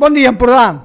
Bon dia, Empordà.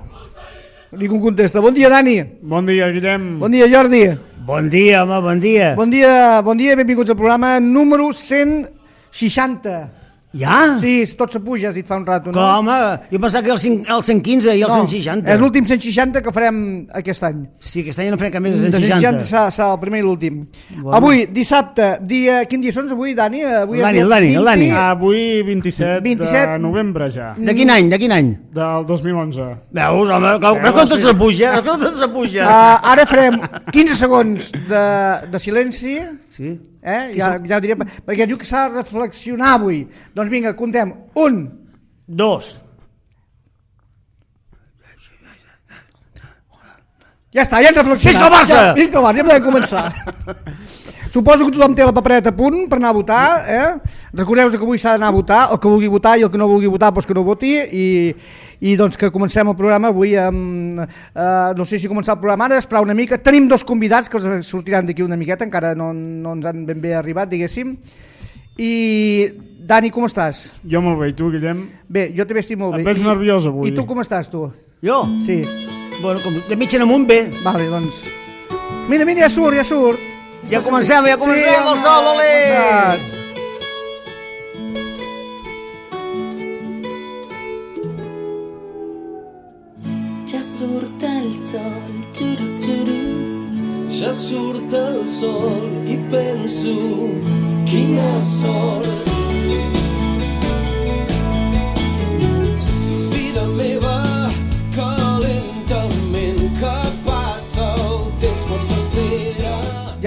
Ningú contesta. Bon dia, Dani. Bon dia, Guillem. Bon dia, Jordi. Bon dia, home, bon dia. Bon dia, bon dia benvinguts al programa número 160. Ja? Sí, tot s'apuja, has dit fa un rato, no? Com, home? Jo pensava que el, 5, el 115 i el no, 160. És l'últim 160 que farem aquest any. Sí, aquest any no farem cap més de De 160. serà, serà el primer i l'últim. Bueno. Avui, dissabte, dia... Quin dia són avui, Dani? Avui El Dani, el Dani, el Dani. Avui 27, 27. de novembre ja, De quin any, de quin any? del 2011. Veus, home, que, veus com tot s'apuja? Veus com tot s'apuja? Uh, ara farem 15 segons de, de silenci, Sí. Eh? ja, ja ho diré, perquè diu que s'ha de reflexionar avui. Doncs vinga, contem. Un, Dos. Ja està, ja hem reflexionat. Visca el Barça! Ja, visca el Barça, ja podem començar. Suposo que tothom té la papereta a punt per anar a votar, eh? Recordeu que avui s'ha d'anar a votar, el que vulgui votar i el que no vulgui votar, doncs que no voti, i, i doncs que comencem el programa avui amb... Eh, no sé si començar el programa ara, esperar una mica. Tenim dos convidats que sortiran d'aquí una miqueta, encara no, no ens han ben bé arribat, diguéssim. I, Dani, com estàs? Jo molt bé, i tu, Guillem? Bé, jo també estic molt bé. Et veig I- nerviós avui. I tu com estàs, tu? Jo? Sí. Bueno, com de mitja en amunt, bé. Vale, doncs... Mira, mira, ja surt, ja surt. Ja comencem, ja comencem, Sí, el home, sol, ole! començat. Ja surt el sol, xuru, xuru. Ja surt el sol i penso quina sort.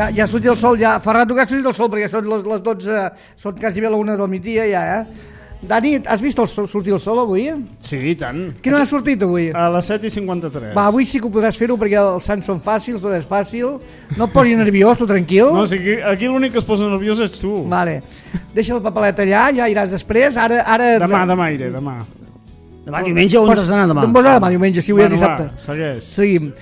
Ja, ja ha sortit el sol, ja fa rato que ha sortit el sol, perquè són les, les 12, són quasi bé la una del migdia ja, eh? Dani, has vist el sol, sortir el sol avui? Sí, i tant. Quina hora ha sortit avui? A les 7 i 53. Va, avui sí que ho podràs fer-ho perquè els sants són fàcils, tot és fàcil. No et posis nerviós, tu tranquil. No, o sigui, aquí l'únic que es posa nerviós ets tu. Vale. Deixa el papelet allà, ja iràs després. Ara, ara... Demà, demà iré, demà. Demà diumenge on has d'anar demà? Doncs posa demà diumenge, si avui és Bueno, dissabte. va, segueix. Seguim.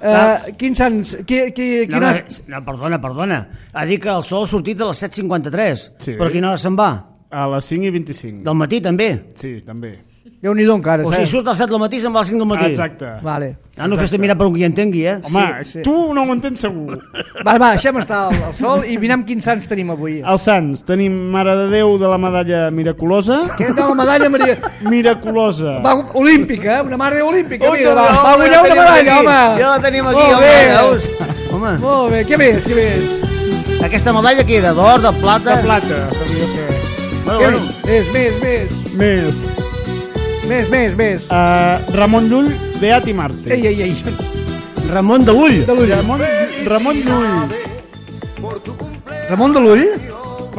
Uh, quins sants... Qui, qui, No, quines... no, no, perdona, perdona. Ha dit que el sol ha sortit a les 7.53. Sí. Però a quina hora se'n va? A les 5 i 25. Del matí, també? Sí, també. Déu-n'hi-do encara, O sigui, saps? surt a les 7 del matí se'n va a les 5 del matí. Exacte. Vale. Ah, no fes mirar per un qui entengui, eh? Home, Sí, sí. tu no ho entens segur. Va, va, deixem estar el, el sol i mirem quins sants tenim avui. Els Sants, tenim Mare de Déu de la medalla miraculosa. Què és de la medalla Maria... Miraculosa. Va, olímpica, eh? una mare olímpica, Ui, mira, va, home, va guanyar una medalla, aquí. home. Ja la tenim aquí, Molt home, bé. veus? Home, Molt bé, què més, què més? aquesta medalla que era d'or, de plata... De plata, devia ser. Bueno, bueno. més? Més, més, més, Més. més, més. Uh, Ramon Llull, Beat i Màrtir. Ei, ei, ei. Ramon de l'Ull. De. Ramon, Ramon Llull. Ramon de l'ull?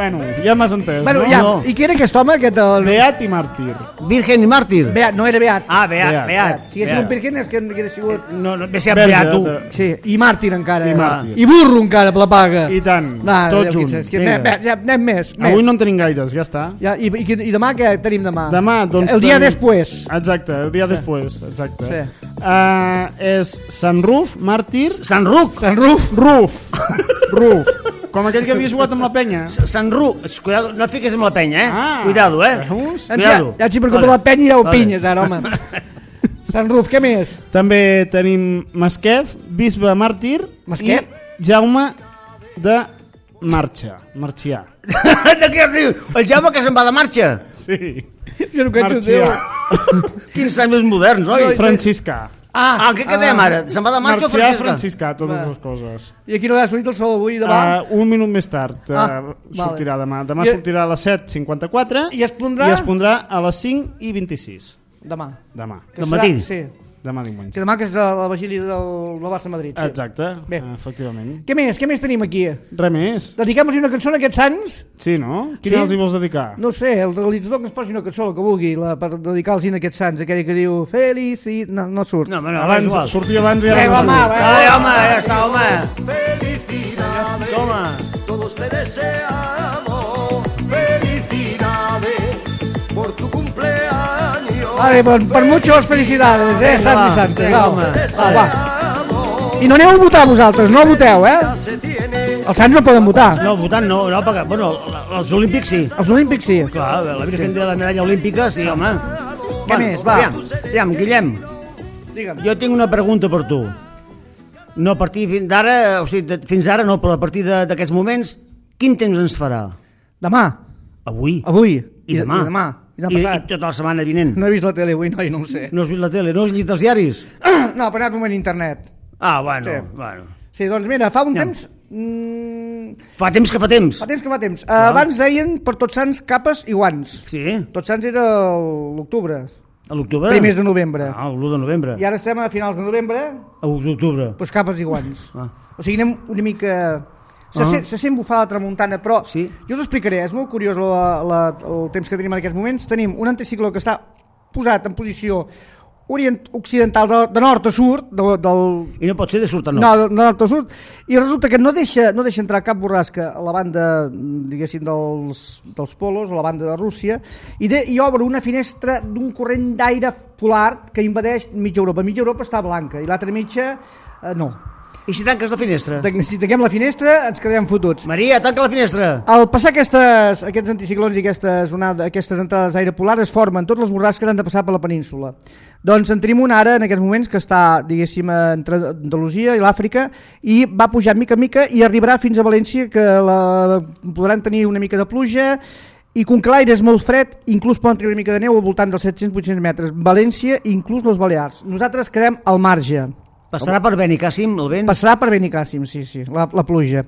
Bueno, ja m'has entès, Bueno, no? ja, No. i qui era aquest home? Aquest, el... Beat i Màrtir. Virgen i màrtir. Beat, no era Beat. Ah, Beat, Beat. Beat. Si hagués sigut un Pirquin és que hauria sigut... No, no, ser Verge, Beat, tu. de- Sí, i màrtir encara. I màrtir. I burro encara, per la paga. I tant, Va, ja, junts. És que Vinga. anem, ja, anem més, més. Avui no en tenim gaires, ja està. Ja, i, i, I demà què tenim demà? Demà, doncs... El dia tenim- després. Exacte, el dia després, exacte. Sí. Uh, és Sant Ruf, Màrtir... Sant Ruc. Sant Ruf. Ruf! Ruf! Com aquell que havia jugat amb la penya. Sant Ruc. Cuidado, no et fiques amb la penya, eh? Ah, Cuidado, eh? veus? Doncs ja, Cuidado. ja si per culpa de la penya ja ho pinyes ara, home. Sant Ruf, què més? També tenim Masquef, Bisbe Màrtir Masquef? i Jaume de Marxa, Marxià. de què riu? El Jaume que se'n va de marxa. Sí, Jo no. Quins anys més moderns, oi? Franciscà. Ah, què quedem ara? Se'n va de marxa o Francisca? Franciscà, totes Va. les coses. I a quina hora ha sortit el sol avui, demà? Uh, un minut més tard uh, Ah, sortirà vale. demà. Demà I- sortirà a les 7.54 I es pondrà? i es pondrà a les 5 i 26. Demà. Demà. Que Del serà- matí? Sí. Demà diumenge. Que demà que és la, la vigília del, del Barça-Madrid. Sí. Exacte, Bé. efectivament. Què més? Què més tenim aquí? Res més. Dediquem-los una cançó a aquests sants? Sí, no? Sí? Quina els hi vols dedicar? No sé, el realitzador que ens posi una cançó, el que vulgui, la, per dedicar-los a aquests sants, aquell que diu Felici... No, no surt. No, home, no, abans, igual. sortia abans i ara Vinga, no home, surt. va. Ai, home, ja està, home. Felicidades, Toma. todos te deseamos Vale, pues per muchos felicidades, eh, Vinga, Sant va, Vicente. vinga, Va, home. va, va. I no aneu a votar vosaltres, no voteu, eh? Els Sants no poden votar. No, votant no, no, perquè, bueno, els olímpics sí. Els olímpics sí. Clar, la Virgen de la medalla olímpica, sí, home. Què més? Va. Aviam, aviam, Guillem, Digue'm. jo tinc una pregunta per tu. No a partir fins d'ara, o sigui, de- fins ara no, però a partir d'aquests moments, quin temps ens farà? Demà, Avui. avui. I. I demà. I demà I, i passat. tota la setmana vinent. No he vist la tele avui, noi, no ho sé. No has vist la tele, no has llegit els diaris? No, però he anat un moment a internet. Ah, bueno, Sí. bueno. Sí, doncs mira, fa un Ja. temps... Mm, Fa temps que fa temps. fa temps que fa temps. Uh, abans deien per tots sants capes i guants. Sí, Tots sants era l'octubre, a l'octubre. primers de novembre. Ah, l'1 de novembre. I ara estem a finals de novembre, A l'octubre. doncs capes i guants. Ah. O sigui, anem una mica... Se, Ah. sent, se sent bufar la tramuntana, però Sí. jo us explicaré, és molt curiós la, la, el temps que tenim en aquests moments. Tenim un anticicló que està posat en posició orient, occidental de, de nord a sud, de, del, I no pot ser de surtar, no. no, de, de nord a sud, i resulta que no deixa, no deixa entrar cap borrasca a la banda, diguéssim, dels, dels polos, a la banda de Rússia, i, de, i obre una finestra d'un corrent d'aire polar que invadeix mitja Europa. Mitja Europa està blanca i l'altra mitja eh, no. I si tanques la finestra? Si tanquem la finestra ens quedarem fotuts. Maria, tanca la finestra. Al passar aquestes, aquests anticiclons i aquestes, onades, aquestes entrades d'aire polar es formen totes les borrasques que han de passar per la península. Doncs en tenim una ara en aquests moments que està, diguéssim, entre Andalusia i l'Àfrica i va pujar mica en mica i arribarà fins a València que la, podran tenir una mica de pluja i com que l'aire és molt fred, inclús poden tenir una mica de neu al voltant dels 700-800 metres. València i inclús les Balears. Nosaltres quedem al marge. Passarà per Benicàssim, el vent? Passarà per Benicàssim, sí, sí, la, la pluja.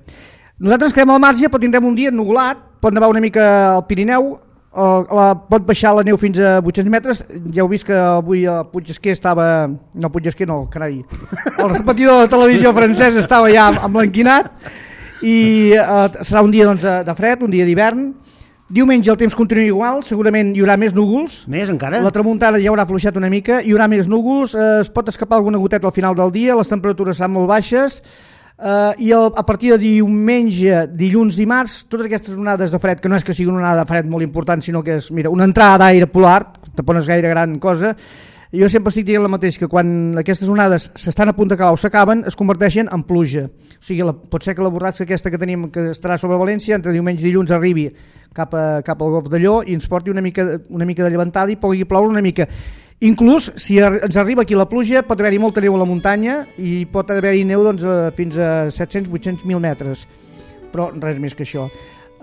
Nosaltres quedem al marge, però tindrem un dia ennubulat, pot nevar una mica al Pirineu, el, la, pot baixar la neu fins a 800 metres, ja heu vist que avui a Puiggesquer estava... No, Puiggesquer no, carai. El repetidor de televisió francès estava ja emblanquinat i eh, serà un dia doncs, de, de fred, un dia d'hivern. Diumenge el temps continua igual, segurament hi haurà més núvols, Més encara? la tramuntana ja haurà fluixat una mica, hi haurà més núvols, eh, es pot escapar alguna goteta al final del dia, les temperatures seran molt baixes, eh, i el, a partir de diumenge, dilluns, dimarts, totes aquestes onades de fred, que no és que sigui una onada de fred molt important, sinó que és, mira, una entrada d'aire polar, tampoc no és gaire gran cosa, jo sempre estic dient el mateix, que quan aquestes onades s'estan a punt d'acabar o s'acaben, es converteixen en pluja. O sigui, la, pot ser que la borrasca aquesta que tenim, que estarà sobre València, entre diumenge i dilluns arribi cap, a, cap al golf de i ens porti una mica, una mica de llevantada i pugui ploure una mica. Inclús, si ens arriba aquí la pluja, pot haver-hi molta neu a la muntanya i pot haver-hi neu doncs, fins a 700, 800, 1.000 metres. Però res més que això.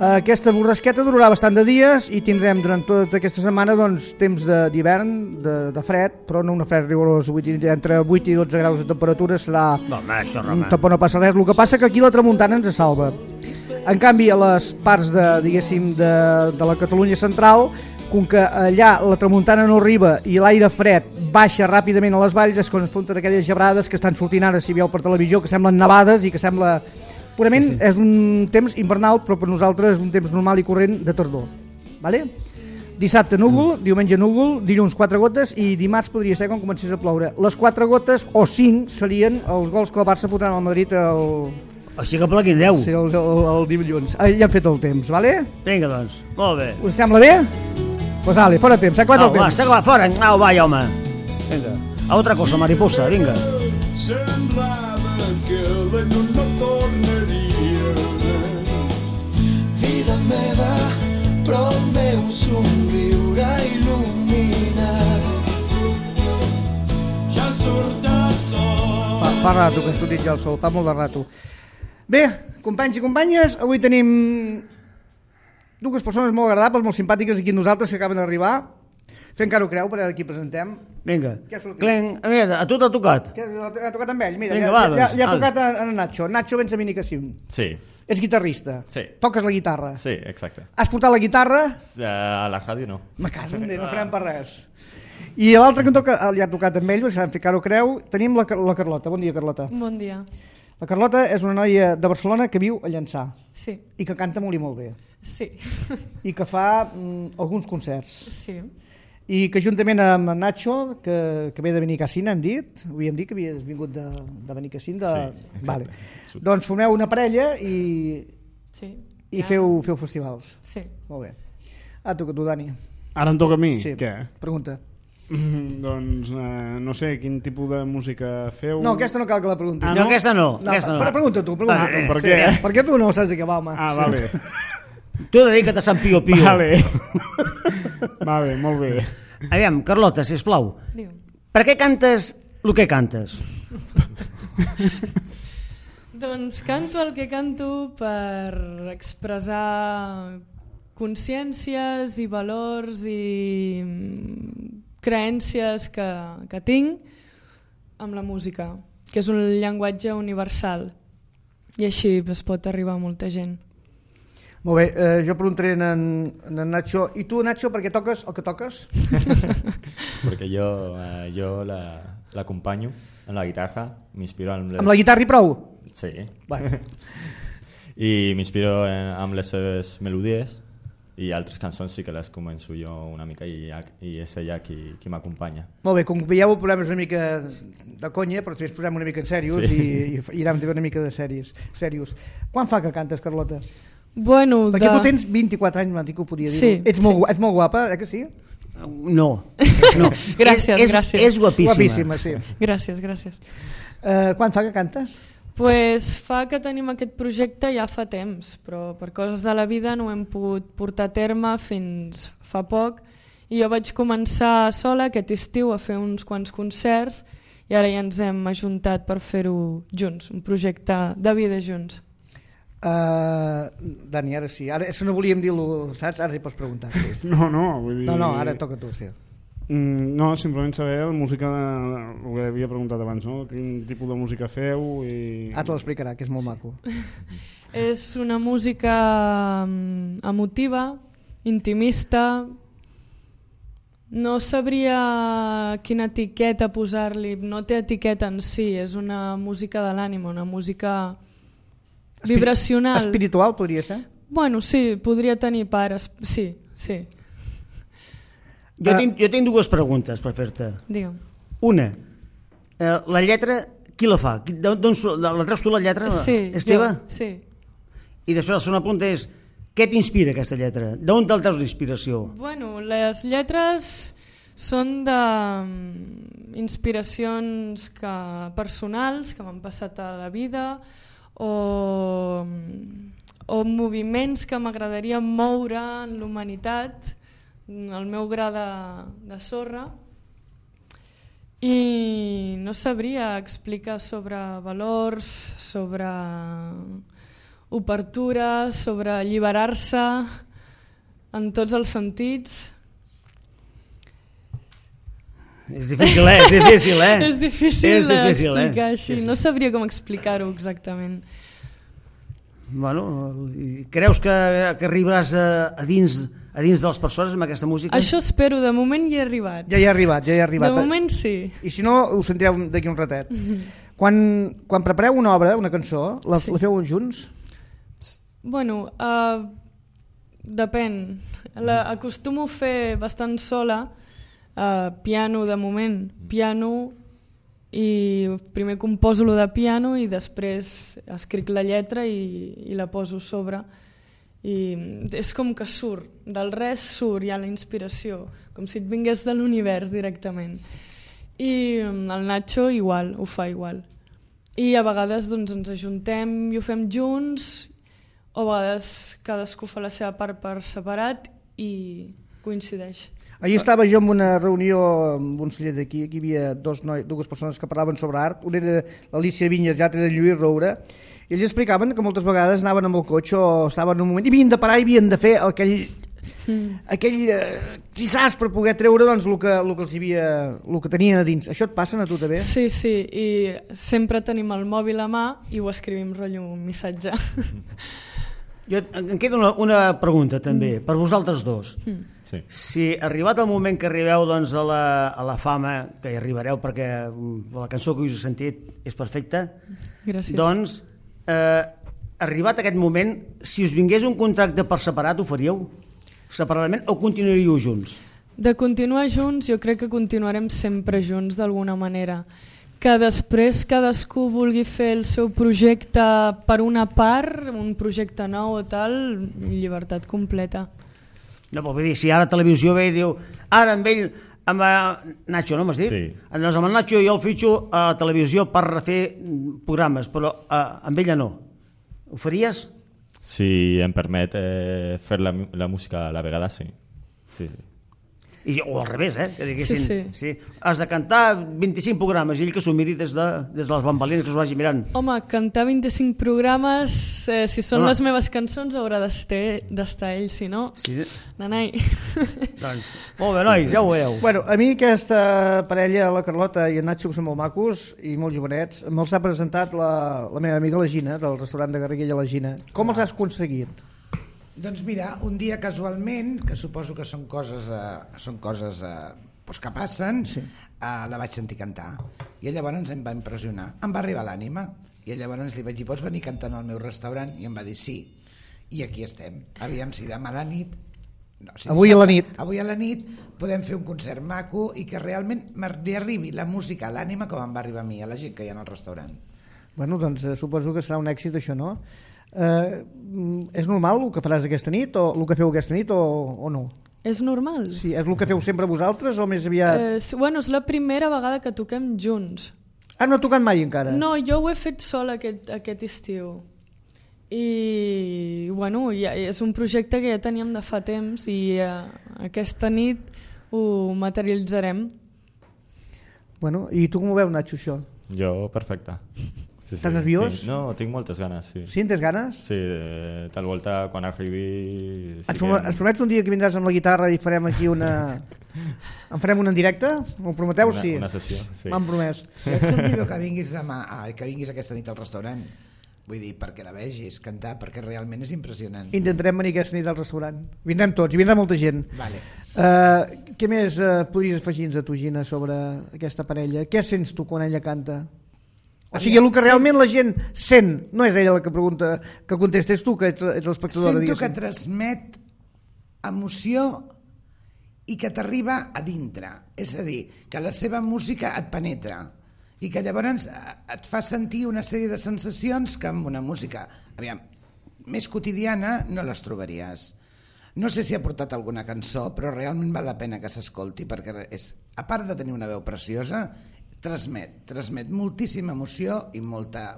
Aquesta borrasqueta durarà bastant de dies i tindrem durant tota aquesta setmana doncs, temps de- d'hivern, de, de fred, però no una fred rigorós, vull dir, entre 8 i 12 graus de temperatura serà No, home, això, Roma. tampoc no passa res. El que passa que aquí la tramuntana ens salva. En canvi, a les parts de, diguéssim, de, de la Catalunya central, com que allà la tramuntana no arriba i l'aire fred baixa ràpidament a les valls, és quan es fonten aquelles gebrades que estan sortint ara, si veieu per televisió, que semblen nevades i que sembla... Purament sí, sí. és un temps invernal, però per nosaltres és un temps normal i corrent de tardor. Vale? Dissabte núvol, mm. diumenge núvol, dilluns quatre gotes i dimarts podria ser quan comencés a ploure. Les quatre gotes, o cinc, serien els gols que el Barça fotran al Madrid el, Així que pleguin 10. sí, el, el, el dilluns. Ah, ja hem fet el temps, vale? Vinga, doncs. Molt bé. Us sembla bé? Pues vale, fora temps, s'ha acabat Au, el va, temps. s'ha acabat, fora. Au, va, home. Vinga. A otra cosa, mariposa, vinga. Semblava que la llum però el meu somriure il·lumina. Ja surt el sol. Fa, fa rato que estudit ja el sol, fa molt de rato. Bé, companys i companyes, avui tenim dues persones molt agradables, molt simpàtiques aquí amb nosaltres que acaben d'arribar. Fent caro creu, per aquí presentem. Vinga. Sortit? Clenc, a mi, a tu t'ha tocat. Què, ha tocat amb ell? Mira, Vinga, ja, va, ja, ja, doncs, ja ha tocat a, a Nacho. Nacho, vens a Minicassim. Sí, Ets guitarrista. Sí. Toques la guitarra. sí, exacte. Has portat la guitarra? Eh, A la ràdio no. Me caso en Déu, no farem per res. I l'altre que em toca, ja ha tocat amb ell, deixant ficar-ho creu, tenim la, la Carlota. Bon dia, Carlota. Bon dia. La Carlota és una noia de Barcelona que viu a Llançà Sí, i que canta molt i molt bé. sí, I que fa mm, alguns concerts. sí. I que juntament amb Nacho, que, que ve de Benicàssim, han dit, havíem dit que havies vingut de, de Benicàssim. De... Sí, exacte. vale. Doncs formeu una parella i, sí. i Ja. feu, feu festivals. Sí. Molt bé. Ah, tu que tu, Dani. Ara em toca a mi? Sí. Què? Pregunta. Mm, doncs eh, no sé quin tipus de música feu. No, aquesta no cal que la preguntis. Ah, no, aquesta no, No, aquesta no. Però pregunta tu, pregunta Ah, tu. eh, per què? Perquè tu no saps de què va, home. Ah, vale. Tu dedica't a Sant Pio Pio. Vale. vale, molt bé. Aviam, Carlota, sisplau, Diu. per què cantes el que cantes? Doncs canto el que canto per expressar consciències i valors i mm, creences que, que tinc amb la música, que és un llenguatge universal i així es pot arribar a molta gent. Molt bé, eh, jo preguntaré en, en, en Nacho. I tu, Nacho, per què toques el que toques? Porque yo, eh, yo la, la en la guitarra, me inspiro en les... Amb la guitarra i prou? Sí. Bueno, I m'inspiro en- amb les seves melodies i altres cançons sí que les començo jo una mica i, i és ella qui, qui m'acompanya. molt bé, com veieu el programa és una mica de conya, però després posem una mica en serios Sí. i, i, i anirem una mica de sèries, serios. Quan fa que cantes, Carlota? Bueno, Perquè de... tu tens 24 anys, m'ha dit que ho podia dir. Sí, ets, molt, sí. gu- ets molt guapa, eh que sí? No. no. Gràcies, és, és, gràcies. És guapíssima. Guapíssima, sí. Gràcies, gràcies. Eh, quan fa que cantes? Pues fa que tenim aquest projecte ja fa temps, però per coses de la vida no ho hem pogut portar a terme fins fa poc i jo vaig començar sola aquest estiu a fer uns quants concerts i ara ja ens hem ajuntat per fer-ho junts, un projecte de vida junts. Uh, Dani, ara sí. Ara, això no volíem dir-lo, saps? Ara sí pots preguntar. Sí. No, no, vull dir... No, no, ara toca tu, sí. Mm, no, simplement saber la música, de, el que havia preguntat abans, no? Quin tipus de música feu i... Ara te l'explicarà, que és molt maco. És una música mm, emotiva, intimista, no sabria quina etiqueta posar-li, no té etiqueta en si, és una música de l'ànima, una música Vibracional. Espiritual, podria ser? Bueno, sí, podria tenir pares, sí, sí, Jo, Ah. tinc, jo tinc dues preguntes per fer-te. digue'm. Una, eh, la lletra, qui la fa? D'on- d'on surt- la, la treus tu la lletra? Sí, És teva? jo, sí. I després la segona pregunta és, què t'inspira aquesta lletra? D'on te'l treus d'inspiració? Bueno, les lletres són de mm, inspiracions que, personals que m'han passat a la vida o, o moviments que m'agradaria moure en l'humanitat, el meu gra de, de sorra i no sabria explicar sobre valors, sobre obertura, sobre alliberar-se en tots els sentits. És difícil, eh? És difícil, eh? És difícil És difícil, eh? així, Sí, sí. no sabria com explicar-ho exactament. Bueno, creus que, que arribaràs a, a, dins, a dins de les persones amb aquesta música? Això espero, de moment hi he arribat. Ja hi ha arribat, ja hi ha De arribat. moment sí. I si no, ho sentireu d'aquí un ratet. Quan, quan prepareu una obra, una cançó, la, Sí. la feu junts? Bueno, uh, depèn. La, acostumo a fer bastant sola, uh, piano de moment, piano i primer composo lo de piano i després escric la lletra i, i la poso sobre i és com que surt, del res surt ja la inspiració, com si et vingués de l'univers directament. I mm, el Nacho igual, ho fa igual. I a vegades doncs, ens ajuntem i ho fem junts, o a vegades cadascú fa la seva part per separat i coincideix. Ahir estava jo en una reunió amb un celler d'aquí, aquí hi havia dos noi, dues persones que parlaven sobre art, una era l'Alicia Vinyes i l'altra era Lluís Roura, i ells explicaven que moltes vegades anaven amb el cotxe o estaven en un moment i havien de parar i havien de fer aquell, aquell eh, per poder treure doncs, el, que, el, que els havia, el que tenien a dins. Això et passa a tu també? Sí, sí, i sempre tenim el mòbil a mà i ho escrivim rotllo un missatge. Jo, em queda una, una pregunta també, per vosaltres dos. Sí. Si arribat el moment que arribeu doncs, a, la, a la fama, que hi arribareu perquè mm, la cançó que us he sentit és perfecta, Gràcies. doncs, eh, arribat aquest moment, si us vingués un contracte per separat, ho faríeu? Separadament o continuaríeu junts? De continuar junts, jo crec que continuarem sempre junts d'alguna manera. Que després cadascú vulgui fer el seu projecte per una part, un projecte nou o tal, llibertat completa. No, però vull dir, si ara la televisió ve i diu ara amb ell amb eh, Nacho, no m'has dit? Sí. Doncs amb el Nacho jo el fitxo a televisió per refer mm, programes, però eh, amb ella no. Ho faries? Si em permet eh, fer la, la música a la vegada, sí. Sí, sí. I, o al revés, eh? Que diguessin, Sí, sí. Has de cantar 25 programes i ell que s'ho miri des de, des de les bambalines, que s'ho vagi mirant. Home, cantar 25 programes, eh, si són Home. les meves cançons, haurà d'estar d'estar ell, si no... Sí, Nanai. doncs, molt bé, nois, ja ho veieu. Bueno, a mi aquesta parella, la Carlota i en Nacho, que són molt macos i molt jovenets, me'ls ha presentat la, la meva amiga la Gina, del restaurant de Garriguella La Gina. Com els has aconseguit? Doncs mira, un dia casualment, que suposo que són coses, eh, són coses eh, doncs que passen, sí. eh, la vaig sentir cantar. I llavors em va impressionar. Em va arribar l'ànima. I llavors li vaig dir, pots venir cantant al meu restaurant? I em va dir, sí. I aquí estem. Aviam si demà a la nit... No, si Avui a la nit. Avui a la nit podem fer un concert maco i que realment li arribi la música a l'ànima com em va arribar a mi, a la gent que hi ha al restaurant. Bueno, doncs eh, suposo que serà un èxit això, no? Eh, és normal el que faràs aquesta nit o el que feu aquesta nit o, o no? És normal? Sí, és el que feu sempre vosaltres o més aviat... Eh, bueno, és la primera vegada que toquem junts. Ah, no ha tocat mai encara? No, jo ho he fet sol aquest, aquest estiu. I, bueno, ja, és un projecte que ja teníem de fa temps i eh, aquesta nit ho materialitzarem. Bueno, i tu com ho veus, Nacho, això? Jo, perfecte. Sí, Estàs nerviós? Tinc, no, tinc moltes ganes, sí. Sí, en tens ganes? Sí, eh, tal volta quan arribi... Sí Ens, ens promets un dia que vindràs amb la guitarra i farem aquí una... En farem una en directe? M'ho prometeu? Una- sí. una sessió, sí. M'han promès. Jo et convido que vinguis demà, ah, que vinguis aquesta nit al restaurant. Vull dir, perquè la vegis cantar, perquè realment és impressionant. Intentarem venir aquesta nit al restaurant. Vindrem tots, i vindrà molta gent. Vale. Uh, què més uh, podries afegir-nos a tu, Gina, sobre aquesta parella? Què sents tu quan ella canta? O sigui, el que realment la gent sent, no és ella la que pregunta, que contesta, és tu que ets, ets l'espectadora, Sento que transmet emoció i que t'arriba a dintre. És a dir, que la seva música et penetra i que llavors eh, et fa sentir una sèrie de sensacions que amb una música aviam, més quotidiana no les trobaries. No sé si ha portat alguna cançó, però realment val la pena que s'escolti perquè és, a part de tenir una veu preciosa, transmet, transmet moltíssima emoció i molta...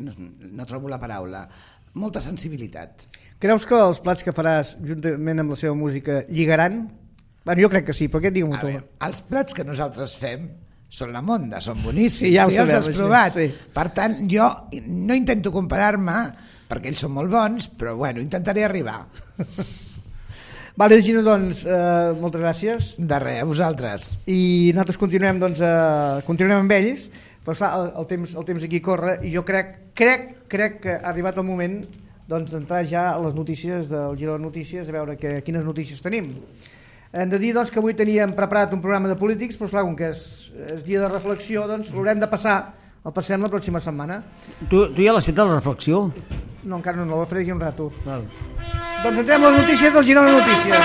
No, no trobo la paraula, molta sensibilitat. Creus que els plats que faràs juntament amb la seva música lligaran? Bueno, jo crec que sí, però què digue'm tu? els plats que nosaltres fem són la monda, són boníssims, Sí, ja ho ja els has provat. sí. Per tant, jo no intento comparar-me, perquè ells són molt bons, però bueno, intentaré arribar. Vale, Gina, doncs, eh, moltes gràcies. De res, a vosaltres. I nosaltres continuem, doncs, eh, continuem amb ells, però esclar, el, el, temps, el temps aquí corre i jo crec, crec, crec que ha arribat el moment doncs, d'entrar ja a les notícies del Giro de Notícies, a veure que, quines notícies tenim. Hem de dir doncs, que avui teníem preparat un programa de polítics, però esclar, com que és, és dia de reflexió, doncs l'haurem de passar, el passem la pròxima setmana. Tu, tu ja l'has fet la reflexió? No, encara no, no la faré d'aquí un rato. Val. Doncs entrem les notícies del Girona Notícies.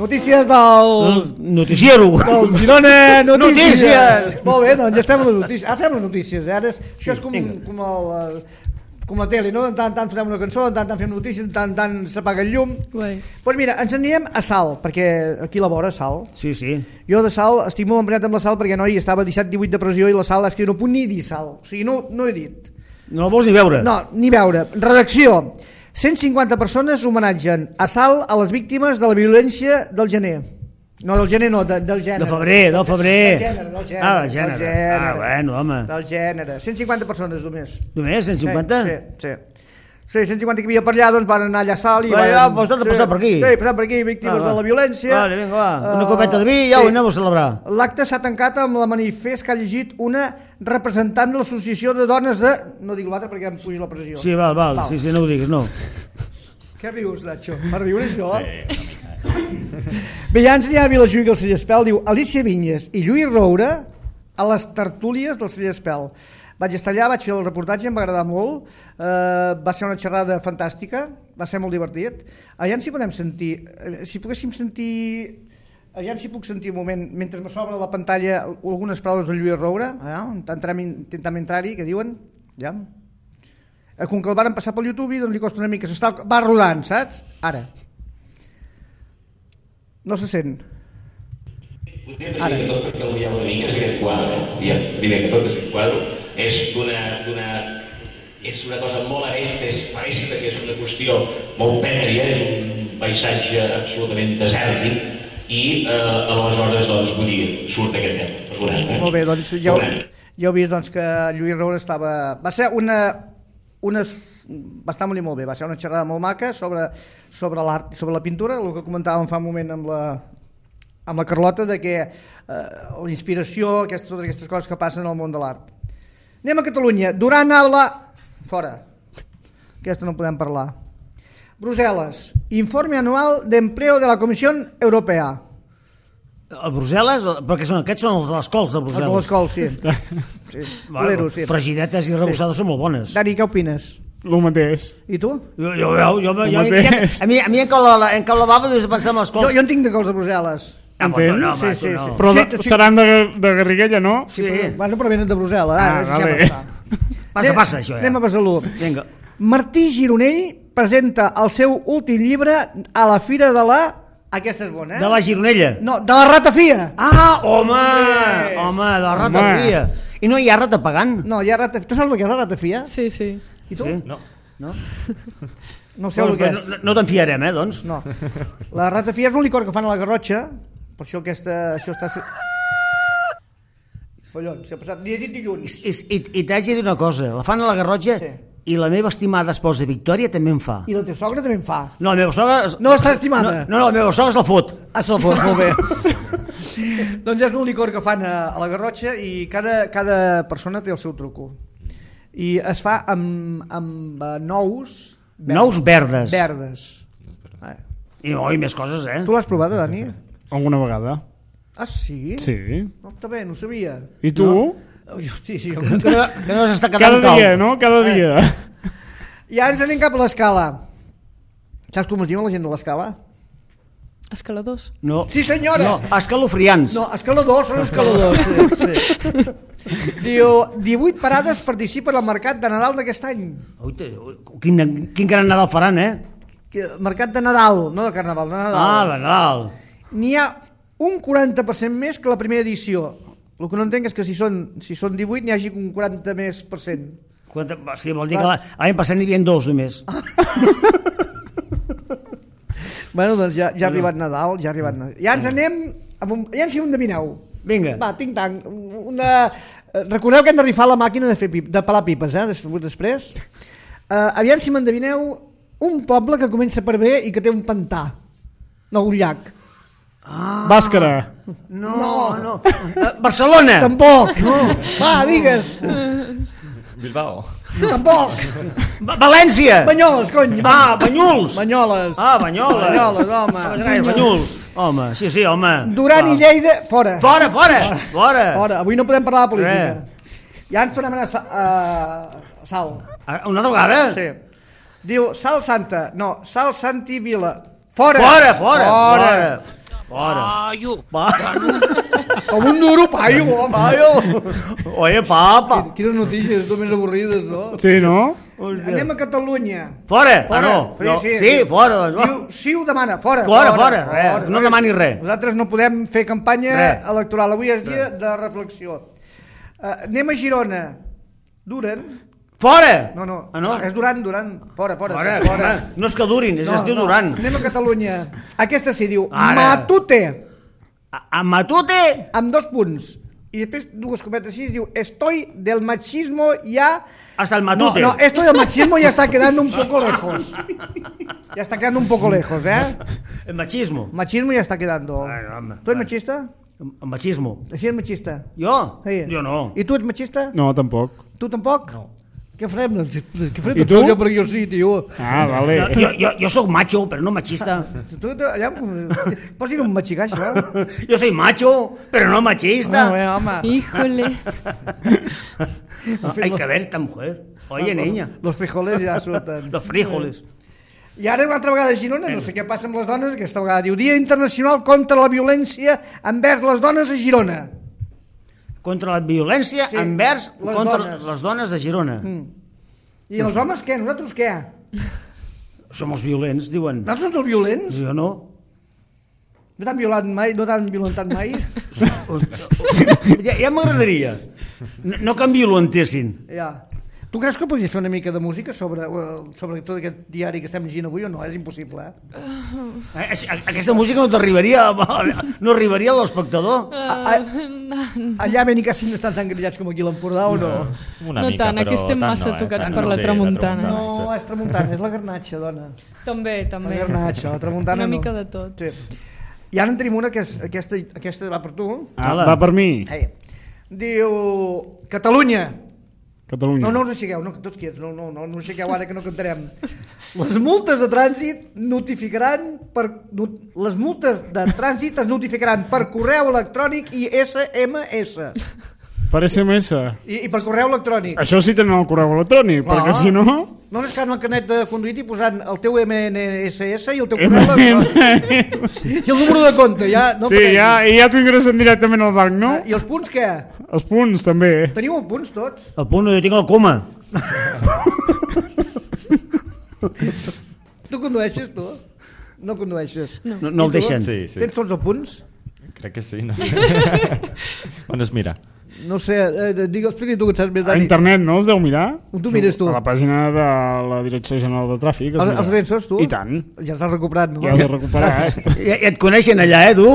Notícies del... Noticiero! del Girona Notícies. Notícies! Molt bé, doncs ja estem a les notícies. Ara fem les notícies, eh? Ara és, això és com, com, el, com la tele, no? Tant tant farem una cançó, tant tant fem notícies, tant tant s'apaga el llum. Guai. Doncs pues mira, ens anirem a Sal, perquè aquí a la vora, Sal. Sí, sí. Jo de sal estic molt emprenyat amb la sal perquè noi estava 17-18 de pressió i la sal és que jo no puc ni dir sal. O sigui, no, no he dit. No la vols ni veure? No, ni veure. Redacció. 150 persones homenatgen a Sal a les víctimes de la violència del gener. No, del gener no, de, del gènere. De febrer, del febrer. Del gènere, del gènere. Ah, del gènere. Del gènere. Ah, bueno, home. Del gènere. 150 persones només. Només, 150? Sí, sí. Sí, 150 que havia per allà, doncs van anar allà a Sal i Va, van... ja, doncs has de passar per aquí. Sí, passar per aquí, víctimes va. de la violència. Vale, vinga, va. Una Eh, copeta de vi ja ho anem a celebrar. L'acte s'ha tancat amb la manifest que ha llegit una representant de l'associació de dones de... No dic l'altre perquè em puja la pressió. Sí, val, val. Sí, sí, no ho diguis, no. Què rius, Nacho? Per riure això? Bé, ja ens anirà a Vilajuïc al Cellespel, diu Alicia Vinyes i Lluís Roura a les tertúlies del Cellespel. Vaig estar allà, vaig fer el reportatge, em va agradar molt, eh, va ser una xerrada fantàstica, va ser molt divertit. Allà si podem sentir, eh, si poguéssim sentir, allà si puc sentir un moment, mentre me s'obre la pantalla algunes paraules del Lluís Roura, eh, intentem, intentem entrar-hi, que diuen, Ja? Com que el varen passar pel YouTube, doncs li costa una mica. Va rodant, saps? Ara. No se sent. Ara. Perquè el una mica és aquest quadre. Primer que tot és aquest quadre. És d'una... d'una és una cosa molt aresta, és faresta, que és una qüestió molt pètria, és un paisatge absolutament desèrtic, i eh, aleshores, doncs, vull dir, surt aquest tema. Eh? Molt bé, doncs ja, ja heu vist doncs, que Lluís Roura estava... Va ser una, una... va estar molt i molt bé, va ser una xerrada molt maca sobre, sobre l'art, sobre la pintura, el que comentàvem fa un moment amb la, amb la Carlota, de que eh, la inspiració, aquestes, totes aquestes coses que passen al món de l'art. Anem a Catalunya. Duran habla... Fora. Aquesta no podem parlar. Brussel·les. Informe anual de empleo de la Comissió Europea. A Brussel·les, però què són? Aquests són els de les cols de Els Brussel·les. de l'escol, sí. sí. Boleros, sí. Fregidetes i rebossades són molt bones. Dani, què opines? El mateix. I tu? Jo, jo, jo, jo, jo, jo, a mi, a mi em cau la, em cau la bava de pensar en les Jo, cols. jo en tinc de cols de Brussel·les. Ah, però no, Sí, sí, no. sí. Però de, Sí, sí. seran de, de Garriguella, no? Sí. Bueno, però venen de Brussel·les. Ah, Ah, estar. Passa, Anem- passa, això, ja. Anem a Besalú. Vinga. Martí Gironell presenta el seu últim llibre a la Fira de la... Aquesta és bona, eh? De la Gironella. No, de la Ratafia. Ah, home! Hombre. Home, de la Home. ratafia. I no hi ha rata pagant? No, hi ha Ratafia. Tu saps el que és la Ratafia? Sí, sí. I tu? Sí. No. No sé el que no, és. no, no te'n fiarem, eh, doncs? No. La Ratafia és un licor que fan a la Garrotxa, per això aquesta, això està... Collons, s'ha passat, ni he dit dilluns. I, i, i t'haig de dir una cosa, la fan a la Garrotxa Sí. I la meva estimada esposa Victòria també en fa. I la teva sogra també en fa. No, la meva sogra... No està estimada. No, no, la meva sogra se la fot. Ah, se'l fos, molt bé. doncs és un licor que fan a, a la Garrotxa i cada, cada persona té el seu truco. I es fa amb, amb eh, nous... Nous verdes. Verdes. I, oh, i més coses, eh? Tu l'has provat, Dani? Alguna vegada. Ah, sí? Sí. No, està bé, no ho sabia. I tu? No? Ui, hosti, sí, jo... Que no, que no s'està Cada quedant dia, cal. no? Cada dia. Ja ens anem cap a l'escala. Saps com es diu la gent de l'escala? Escaladors. No. Sí, senyora! No, escalofriants. No, escaladors són escaladors. Sí, sí. Diu, 18 parades participen al mercat de Nadal d'aquest any. Quin, quin gran Nadal faran, eh? Que- Mercat de Nadal, no de Carnaval, de Nadal. Ah, de Nadal. N'hi ha un 40% més que la primera edició. El que no entenc és que si són, si són 18 n'hi hagi un 40 més per cent. Quanta, sí, vol dir que la- l'any passat n'hi havia dos només. Bueno, doncs ja, ja ha arribat Nadal, ja ha arribat Nadal. Ja ens anem, amb un, ja ens hi endevineu. Vinga. Va, tinc tant. Una... eh, Recordeu que hem de rifar la màquina de, fer pip, de pelar pipes, eh, des- després. Uh, aviam si m'endevineu un poble que comença per B i que té un pantà. No, un llac. Bàscara. No, no. Eh, Barcelona. Tampoc. No. Va, digues. Bilbao. Tampoc. València. Banyoles, cony. Ah, Banyuls. Banyoles. Ah, Banyoles. Banyoles, home. Banyoles. Banyuls. Home, sí, sí, home. Duran i Lleida, fora. Fora, fora, fora. Fora. Avui no podem parlar de política. Ja ens tornem a anar a Sal. Ah, Una altra vegada? Sí. Diu Sal Santa. No, Sal Santi Vila. Fora. Fora, fora. Fora. Fora. Fora. Va. Com un duro paio, home. Paio. Oye, papa. Quines notícies, tu més avorrides, no? Sí, no? Anem a Catalunya. Fora. Ah, Fora. no. no. Sí, fora. Doncs, va. Diu, sí, ho demana, fora. Fora, fora, res, no demani res. Nosaltres no podem fer campanya Res. electoral. Avui és dia de reflexió. Uh, anem a Girona. Duren? Fora. No, no, Ah, no? és Duran, Duran. Fora, fora. Fora, fora. fora. No és que durin, és es diu Duran. Anem a Catalunya. Aquesta sí, diu Ara. Matute, A, a Matute. amb dos punts. I després dues cometes així, diu Estoy del machismo ya... Hasta el No, Matute. no, esto del machismo ya está quedando un poco lejos. Ya está quedando un poco lejos, ¿eh? El machismo. Machismo ya está quedando. Bueno, home, ¿Tú eres machista? El machismo. Així és machista. Jo? Sí. Jo no. I tu ets machista? No, tampoc. Tu tampoc? No. Què farem? doncs? Què farem? I tu? Jo, perquè jo sí, tio. Ah, vale. Jo, jo, jo, jo sóc macho, però no machista. Tu, tu, allà, pots dir un machicà, això? Jo soy macho, però no machista. No, eh, home. Híjole. Hay que ver esta mujer. Oye, niña. Los frijoles ja surten. Los frijoles. I ara una altra vegada a Girona, no sé què passa amb les dones, aquesta vegada diu Dia Internacional contra la Violència envers les dones a Girona. Contra la violència Sí, envers les contra dones. les dones de Girona. Mm. I els homes què? Nosaltres què? Som els violents, diuen. Nosaltres som els violents? Jo no. No t'han violat mai? No t'han violentat mai? Ja, ja m'agradaria. No, no que em violentessin. ja. Tu creus que podries fer una mica de música sobre, eh, sobre tot aquest diari que estem llegint avui o no? És impossible, eh? Eh, a- Aquesta música no t'arribaria, no arribaria a l'espectador. A, allà Benicàssim estan tan grillats com aquí a l'Empordà o no? Una No mica, tant, aquí però estem tant massa no, eh? tocats Tant per la sí, tramuntana. No, és tramuntana, és la garnatxa, dona. També, La també. garnatxa, la tramuntana Una no. mica de tot. Sí. I ara en tenim una que és, aquesta, aquesta va per tu. Ah, Hola. va per mi, Ei. Diu... Catalunya. Catalunya. No, no us aixequeu, no, tots quiets, no, no, no, no us ara que no cantarem. Les multes de trànsit notificaran per... No, les multes de trànsit es notificaran per correu electrònic i SMS. Per SMS. I, i per correu electrònic. Això sí tenen el correu electrònic, Clar. perquè si no... No en el canet de conduir i posant el teu MNSS i el teu correu. I el número de compte, ja... No sí, ja, i ja t'ho ingressen directament al banc, no? I els punts què? Els punts, també. Teniu punts tots? Al punt, jo tinc el coma. Tu condueixes, tu? No condueixes? No, no el I tu? deixen. Sí, sí. Tens tots els punts? Crec que sí, no sé. On es mira? No sé, eh, digue, explica tu que saps més, A Dani. internet, no? Els deu mirar? On tu mires, tu? A la pàgina de la Direcció General de Tràfic. Els, els densos, tu? I tant. Ja els has recuperat, no? Ja els he recuperat. Ja, ja et coneixen allà, eh, tu?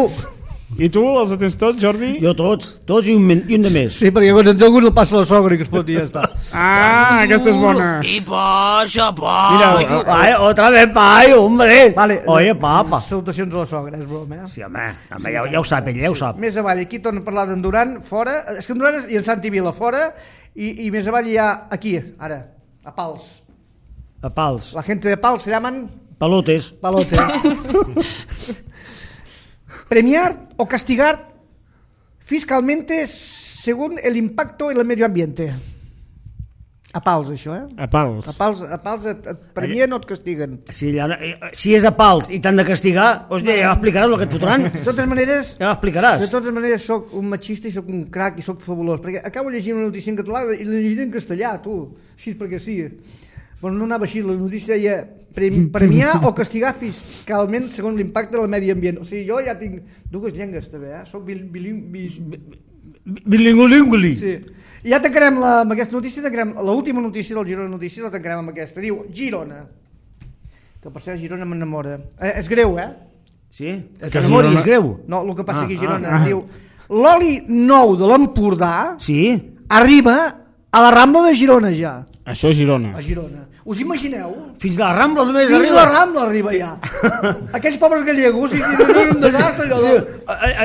I tu, els tens tots, Jordi? Jo tots, tots i un, men- i un de més. Sí, perquè quan ens algú el passa la sogra i que es fot i ja està. Ah, aquesta és bona. Y pasa, pa. Mira, Ay, otra vez, pai, hombre. Vale, Oye, papa. Salutacions a la sogra, és broma, eh? Sí, home, home ja, ja ho sap, ell ja ho sap. Més avall, aquí torna a parlar d'en Duran, fora, és que en Duran i en Santi Vila, fora, i, i més avall hi ha aquí, ara, a Pals. A pals. La gente de Pals se llaman Palotes. palote. Premiar o castigar fiscalmente según el impacto en el medio ambiente. A pals, això, eh? A pals. A pals, a pals et, et premien o et castiguen. Si, allà, eh, si és a pals i t'han de castigar, hòstia, ja m'explicaràs el que et fotran. De totes maneres, Ja m'explicaràs. de totes maneres sóc un machista i sóc un crac i sóc fabulós, perquè acabo llegint una notícia en català i la llegit en castellà, tu, així és perquè sí. No anava així, la notícia deia prem- premiar o castigar fiscalment segons l'impacte del medi ambient. O sigui, jo ja tinc dues llengües també, eh? Soc bil, biling, bis, Bilingulinguli. sí. I ja tancarem la, amb aquesta notícia, tancarem l'última notícia del Girona Notícies, la tancarem amb aquesta. Diu, Girona. Que per cert, Girona m'enamora. Eh, és greu, eh? Sí? Que Que Girona- és greu. No, el que passa Ah, aquí a ah, Girona. ah. Diu, l'oli nou de l'Empordà Sí? arriba a la Rambla de Girona ja. Això és Girona. A Girona. Us imagineu? Fins a la Rambla només Fins a arriba. la Rambla arriba ja. Aquells pobres gallegos, i, i, és un desastre allò. Sí,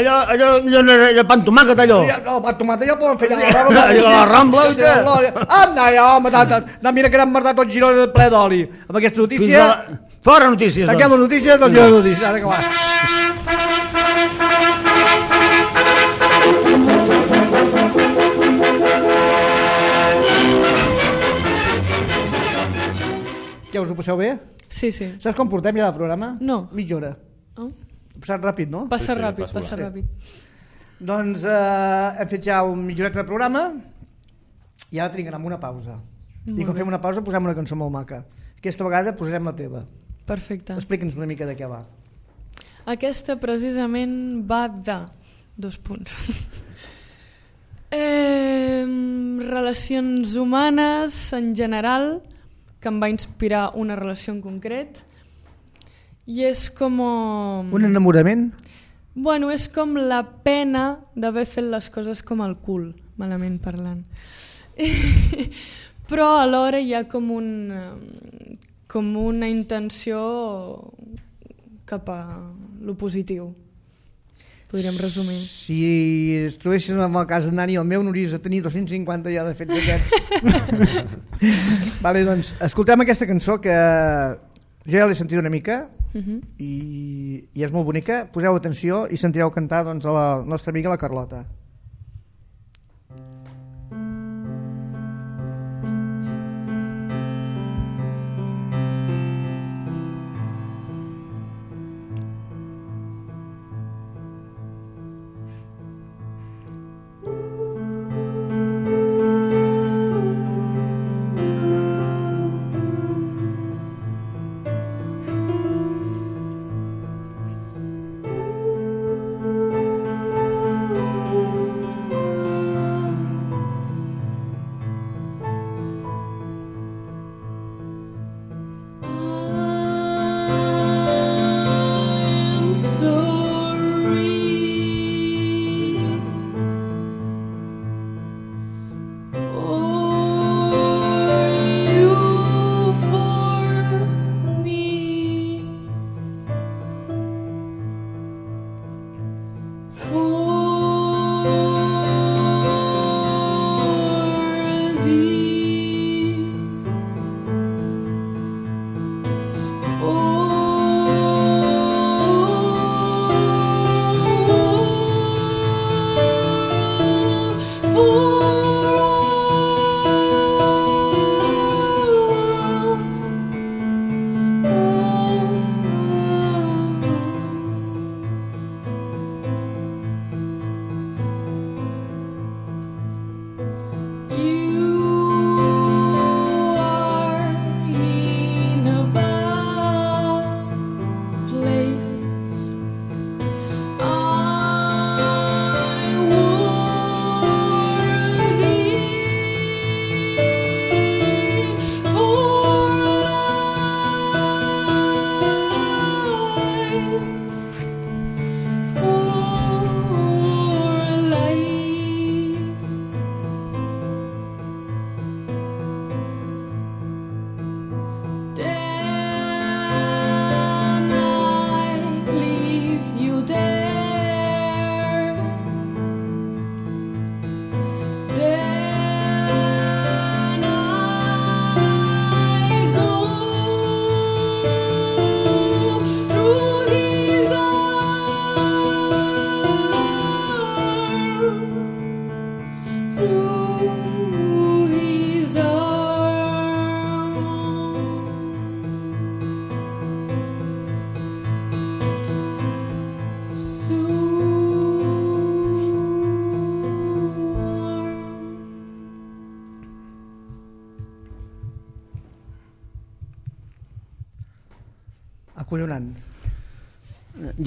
allò, allò, allò, allò, allò pan tomàquet, allò. Ja, no, el tomata ja poden fer allà. Sí, a la Rambla. allò a la Rambla, i què? Anda, ja, home, tata. No, mira que n'han matat tot Girona ple d'oli. Amb aquesta Fins notícia, a la... Fora notícies, tanquem la doncs. notícia del Girona Notícies. Ara que va. Ja us ho passeu bé? Sí, sí. Saps com portem ja el programa? No. Mitja hora. Oh, passat ràpid, no? passa Sí, sí, ràpid, passa passa molt. ràpid. Doncs eh, hem fet ja un mitja horeta de programa i ara trincarem una pausa. I quan fem una pausa posem una cançó molt maca. Aquesta vegada posarem la teva. Perfecte. Explica'ns una mica de què va. Aquesta precisament va de dos punts. eh, relacions humanes en general, que em va inspirar una relació en concret, i és com... Un enamorament? Bueno, és com la pena d'haver fet les coses com el cul, malament parlant. Però alhora hi ha com un com una intenció cap a lo positiu. Podríem resumir. Si es trobessin en el cas de Nani, el meu n'hauries de tenir 250 ja de fets aquests. vale, doncs, escoltem aquesta cançó que jo ja l'he sentit una mica Uh -huh. i, i és molt bonica. Poseu atenció i sentireu cantar doncs, a la nostra amiga la Carlota.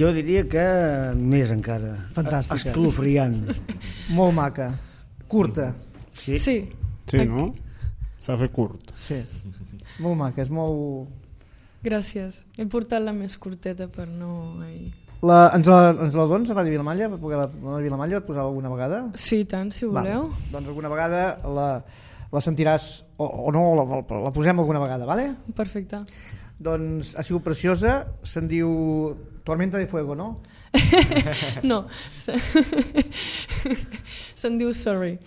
Jo diria que més encara. Fantàstica. Escalofriant. Molt maca. Curta. Sí. Sí. Sí, no? S'ha fet curt. Sí. Molt maca, és molt... Gràcies. He portat la més curteta per no... Ai. La, ens, la, ens la dones a Ràdio Vilamalla? Per poder la, la Vilamalla et posava alguna vegada? Sí, tant, si voleu. Vale. Doncs alguna vegada la, la sentiràs, o, o no, la, la posem alguna vegada, vale? Perfecte. Doncs ha sigut preciosa, se'n diu Tormenta de Fuego, no? no, se- se'n diu sorry.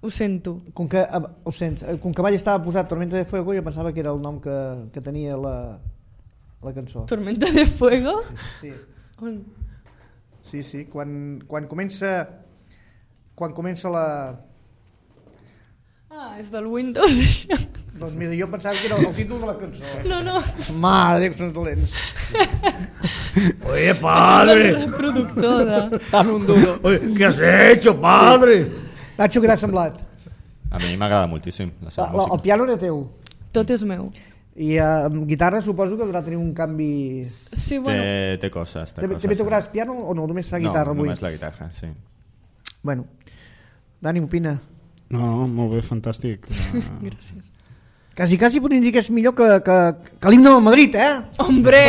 Ho sento. Com que, eh, ho sents, eh, com que mai estava posat Tormenta de Fuego, jo pensava que era el nom que, que tenia la, la cançó. Tormenta de fuego? Sí, On? sí, sí. Quan, quan comença quan comença la... Ah, és del Windows, això. Doncs mira, jo pensava que era el títol de la cançó. No, no. Mare, que són dolents. Oye, El padre. reproductor de... Dame un duro. Oye, ¿qué has hecho, padre? Nacho, què t'ha semblat? A mi m'agrada moltíssim la seva La, la, el piano era teu. Tot és meu. I eh, amb guitarra suposo que haurà tenir un canvi... Sí, bueno, Té, té coses, té També, coses. també tocaràs piano o no? Només serà guitarra no, avui? només la guitarra, sí. Bueno, Dani, opina. No, no, molt bé, fantàstic. Uh, gràcies. Quasi, quasi podríem dir que és millor que, que, que l'himne del Madrid, eh? Hombre,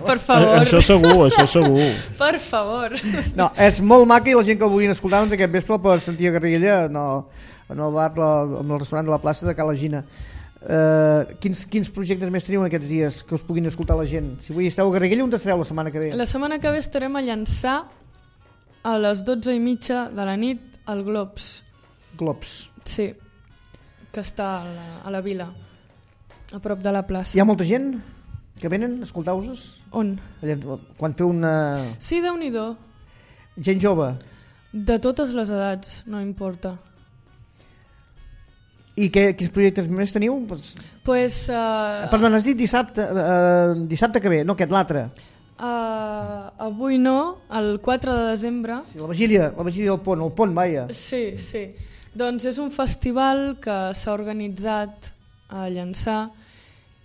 per favor. això segur, això segur. Per favor. No, és molt maca i la gent que el vulguin escoltar doncs aquest vespre pot sentir a Garriguella en el, en el bar, la, en el restaurant de la plaça de Cala Gina. Uh, quins, quins projectes més teniu en aquests dies que us puguin escoltar la gent? Si avui esteu a Garriguella, on estareu la setmana que ve? La setmana que ve estarem a llançar a les 12 i mitja de la nit al Globs. Globs. Sí, que està a la, a la vila, a prop de la plaça. Hi ha molta gent que venen a escoltar-vos? On? Allà, Quan feu una... Sí, déu nhi Gent jove? De totes les edats, no importa. I què, quins projectes més teniu? Pues, Pues, uh, Perdó, has dit dissabte, uh, dissabte que ve, no aquest, l'altre. uh, avui no, el 4 de desembre, Sí, la vigília, la vigília del pont, el pont, vaja. Sí, sí. Doncs és un festival que s'ha organitzat a Llançà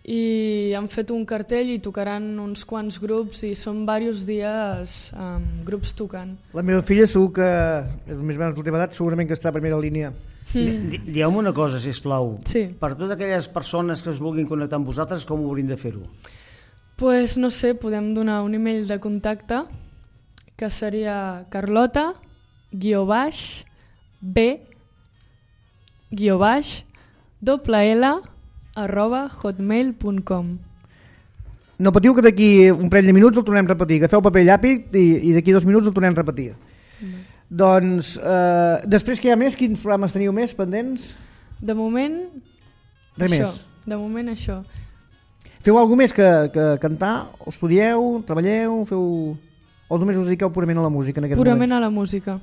i han fet un cartell i tocaran uns quants grups i són diversos dies amb grups tocant. La meva filla segur que és més o menys teva edat, segurament que està a primera línia. Di- Dieu-me una cosa, si plau. Sí. Per totes aquelles persones que es vulguin connectar amb vosaltres, com ho hauríem de fer-ho? pues no sé, podem donar un email de contacte que seria carlota guió baix b guió baix doble l arroba hotmail.com No patiu que d'aquí un parell de minuts el tornem a repetir. Agafeu paper i llàpic i, i d'aquí dos minuts el tornem a repetir. Doncs, eh, després que hi ha més, quins programes teniu més pendents? De moment, Res això. més. De moment això. Feu alguna més que, que cantar? O estudieu? Treballeu? Feu... O només us dediqueu purament a la música en aquest Purament moment? a la música.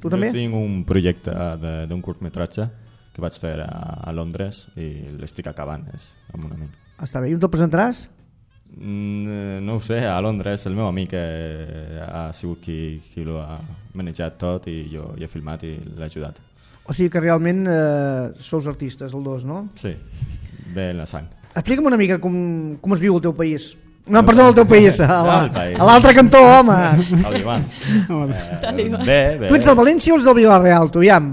Tu també? Jo tinc un projecte de- d'un curtmetratge que vaig fer a, a Londres i l'estic acabant, és amb un amic. Està bé. I on te'l presentaràs? Mm, eh, no ho sé, a Londres el meu amic eh, ha sigut qui, qui l'ho ha manejat tot i jo hi he filmat i l'he ajudat. O sigui que realment eh, sous artistes, el dos, no? Sí, ve en la sang. Explica'm una mica com, com es viu el teu país. No, perdó, el teu país, a l'altre cantó, home. Talibán. Eh, bé, bé. Tu ets del València o ets del Villarreal, tu, aviam?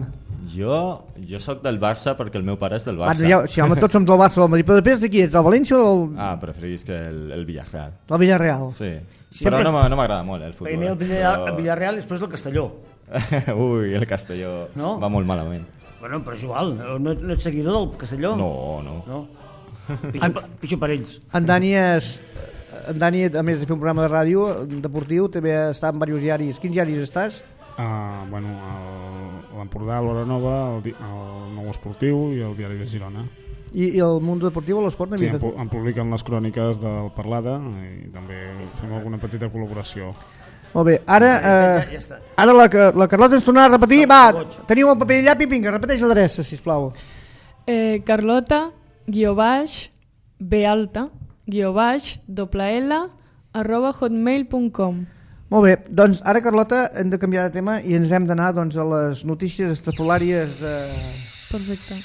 Jo, jo sóc del Barça perquè el meu pare és del Barça. Bueno, ja, sí, home, tots som del Barça o del Madrid, però després de qui ets, del València o del, Ah, preferís que el, el Villarreal. del Villarreal? Sí. Sempre- Però no, no m'agrada molt el futbol. Primer el Villarreal, el Villarreal i després el Castelló. Ui, el Castelló No? va molt malament. Bueno, però és igual, no, no ets seguidor del Castelló? No, no. no? Pitjor per ells. En Dani, és, en Dani, a més de fer un programa de ràdio deportiu, també està en diversos diaris. Quins diaris estàs? Uh, bueno, el- l'Empordà, l'Hora Nova, el, el Nou Esportiu i el Diari de Girona. I, i el món deportiu, l'esport, una Sí, mica? em, pu- em publiquen les cròniques del Parlada i també fem alguna petita col·laboració. Molt bé, ara, eh, ja està. ara la, la Carlota ens tornarà a repetir. Va, teniu el paper i llapis, vinga, repeteix l'adreça, sisplau. Eh, Carlota, guió baix, B alta, guió baix, doble L, arroba hotmail.com. Molt bé, doncs ara Carlota hem de canviar de tema i ens hem d'anar doncs, a les notícies estatulàries de... Perfecte.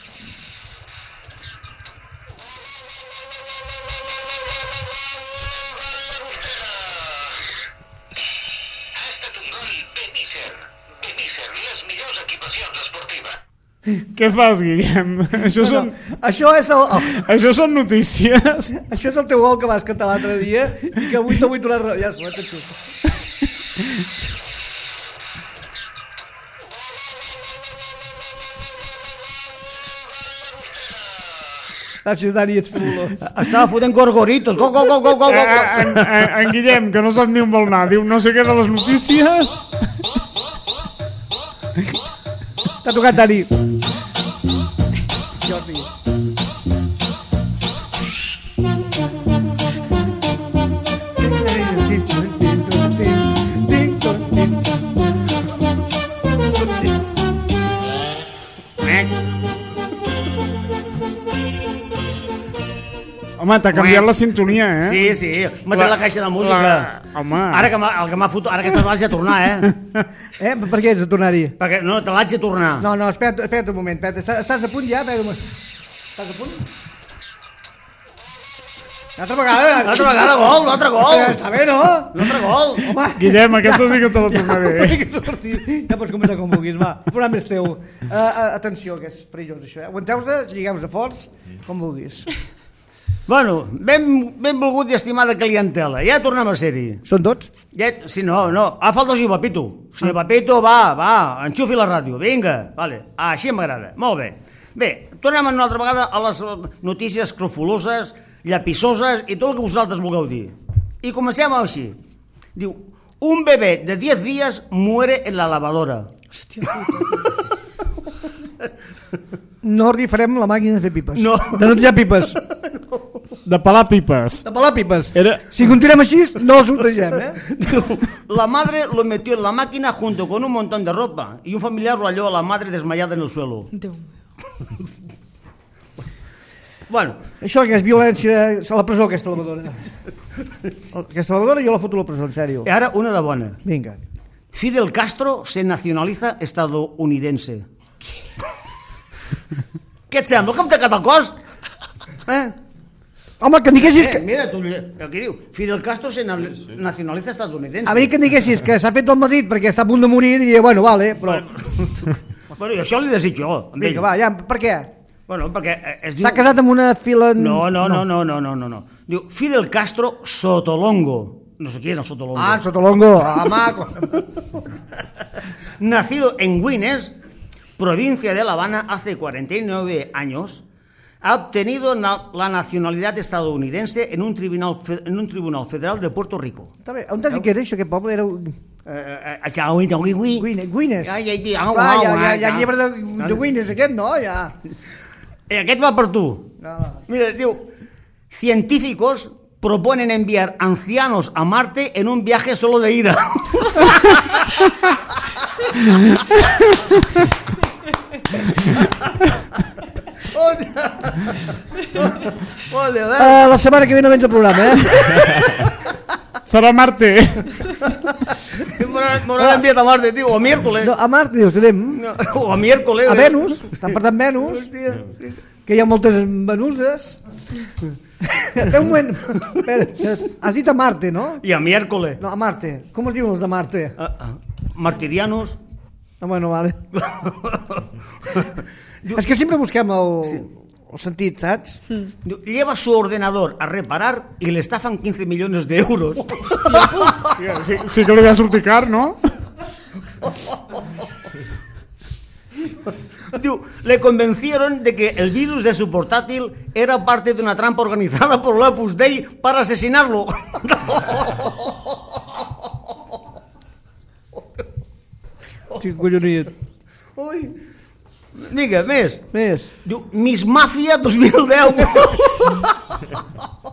Què fas, Guillem? Això, no, són... No. Això, és el... Oh. Això són notícies. Això és el teu gol que vas cantar l'altre dia i que avui t'ho vull tornar a... Ja, ja, ja, ja, ja, ja, ja, ja, ja, Gràcies, Dani, ets fabulós. Estava fotent gorgoritos. Gol, gol, gol, gol, gol, Eh, gol. en, en, en Guillem, que no sap ni on vol anar, diu no sé què de les notícies. T'ha tocat, Dani. Home, t'ha canviat la sintonia, eh? Sí, sí, m'ha tret la caixa de música. La- home. Ara que el que m'ha fotut, ara aquesta te l'haig de tornar, eh? Eh, per què ets de tornar-hi? Perquè no, te l'haig de tornar. No, no, espera't, espera't un moment. Espera't. Estàs, estàs a punt ja? Espera't un moment. Estàs a punt? L'altra vegada. L'altra vegada gol, l'altre gol. Eh, Està bé, no? L'altre gol. Home. Guillem, aquesta sí que te la tornaré. Ja, que sortir. ja pots començar com vulguis, va. El programa és teu. Uh, atenció, que és perillós això. Eh? Aguanteu-se, lligueu-vos forts, com vulguis. Bueno, ben, benvolgut i estimada clientela. Ja tornem a ser-hi. Són tots? Ja, sí, no, no. Ah, falta el senyor Papito. Senyor Papito, va, va, enxufi la ràdio. Vinga, vale. Ah, així m'agrada. Molt bé. Bé, tornem una altra vegada a les notícies crofuloses, llapissoses i tot el que vosaltres vulgueu dir. I comencem així. Diu, un bebé de 10 dies muere en la lavadora. Hòstia puta. No rifarem la màquina de fer pipes. No. De netejar pipes. De pelar pipes. De pelar pipes. Era... Si continuem així, no el sortegem, eh? La madre lo metió en la máquina junto con un montón de ropa y un familiar lo halló a la madre desmayada en el suelo. Déu. Bueno, Això que és violència... A la presó, aquesta lavadora. Aquesta lavadora jo la foto a la presó, en sèrio. y ahora una de bona. Vinga. Fidel Castro se nacionaliza estadounidense. Què et sembla? Com t'ha quedat el cos? Eh? Home, que em diguessis eh que... mira, tu, aquí diu, Fidel Castro se na nacionaliza estadounidense. A mi que em diguessis que s'ha fet del Madrid perquè està a punt de morir, diria, bueno, vale, però... Bueno, i això li desitjo jo. Vinga, va, ja, per què? Bueno, perquè eh, es diu... S'ha casat amb una fila... No, no, no, no, no, no, no, no. Diu, Fidel Castro Sotolongo. No sé qui és el Sotolongo. Ah, Sotolongo, ah, maco. Nacido en Guines, provincia de La Habana, hace 49 años, ha obtenido na- la nacionalidad estadounidense en un, tribunal, en un tribunal federal de Puerto Rico. On t'has dit que era això, aquest poble? Era... Eh, eh, eh, gui. Guines. Guines. Ai, Ah, au, clar, ja, ja, ja, llibre de, de Guines, aquest, no? Ja. Eh, aquest va per tu. No. Mira, diu, científicos proponen enviar ancianos a Marte en un viaje solo de ida. Ole, a veure. Uh, la setmana que ve no vens al programa, eh? Serà Marte. M'ho han enviat a Marte, tio, o a miércoles. No, a Mart, dius, anem. No, o a miércoles. A Venus, estan per tant Venus, Hòstia. que hi ha moltes Venuses. Espera un moment. Espera. Has dit a Marte, no? I a miércoles. No, a Marte. Com es diuen els de Marte? Ah, ah. Martirianos. No, bueno, vale. És que sempre busquem el, el sentit, saps? Diu, Lleva su ordenador a reparar y le estafan 15 millones de euros. Hòstia, Sí, sí que li va sortir car, no? Diu, le convencieron de que el virus de su portátil era parte de una trampa organizada por el Opus Dei para asesinarlo. Sí, collonit. Ui. Vinga, més. Més. Diu, Miss Mafia 2010.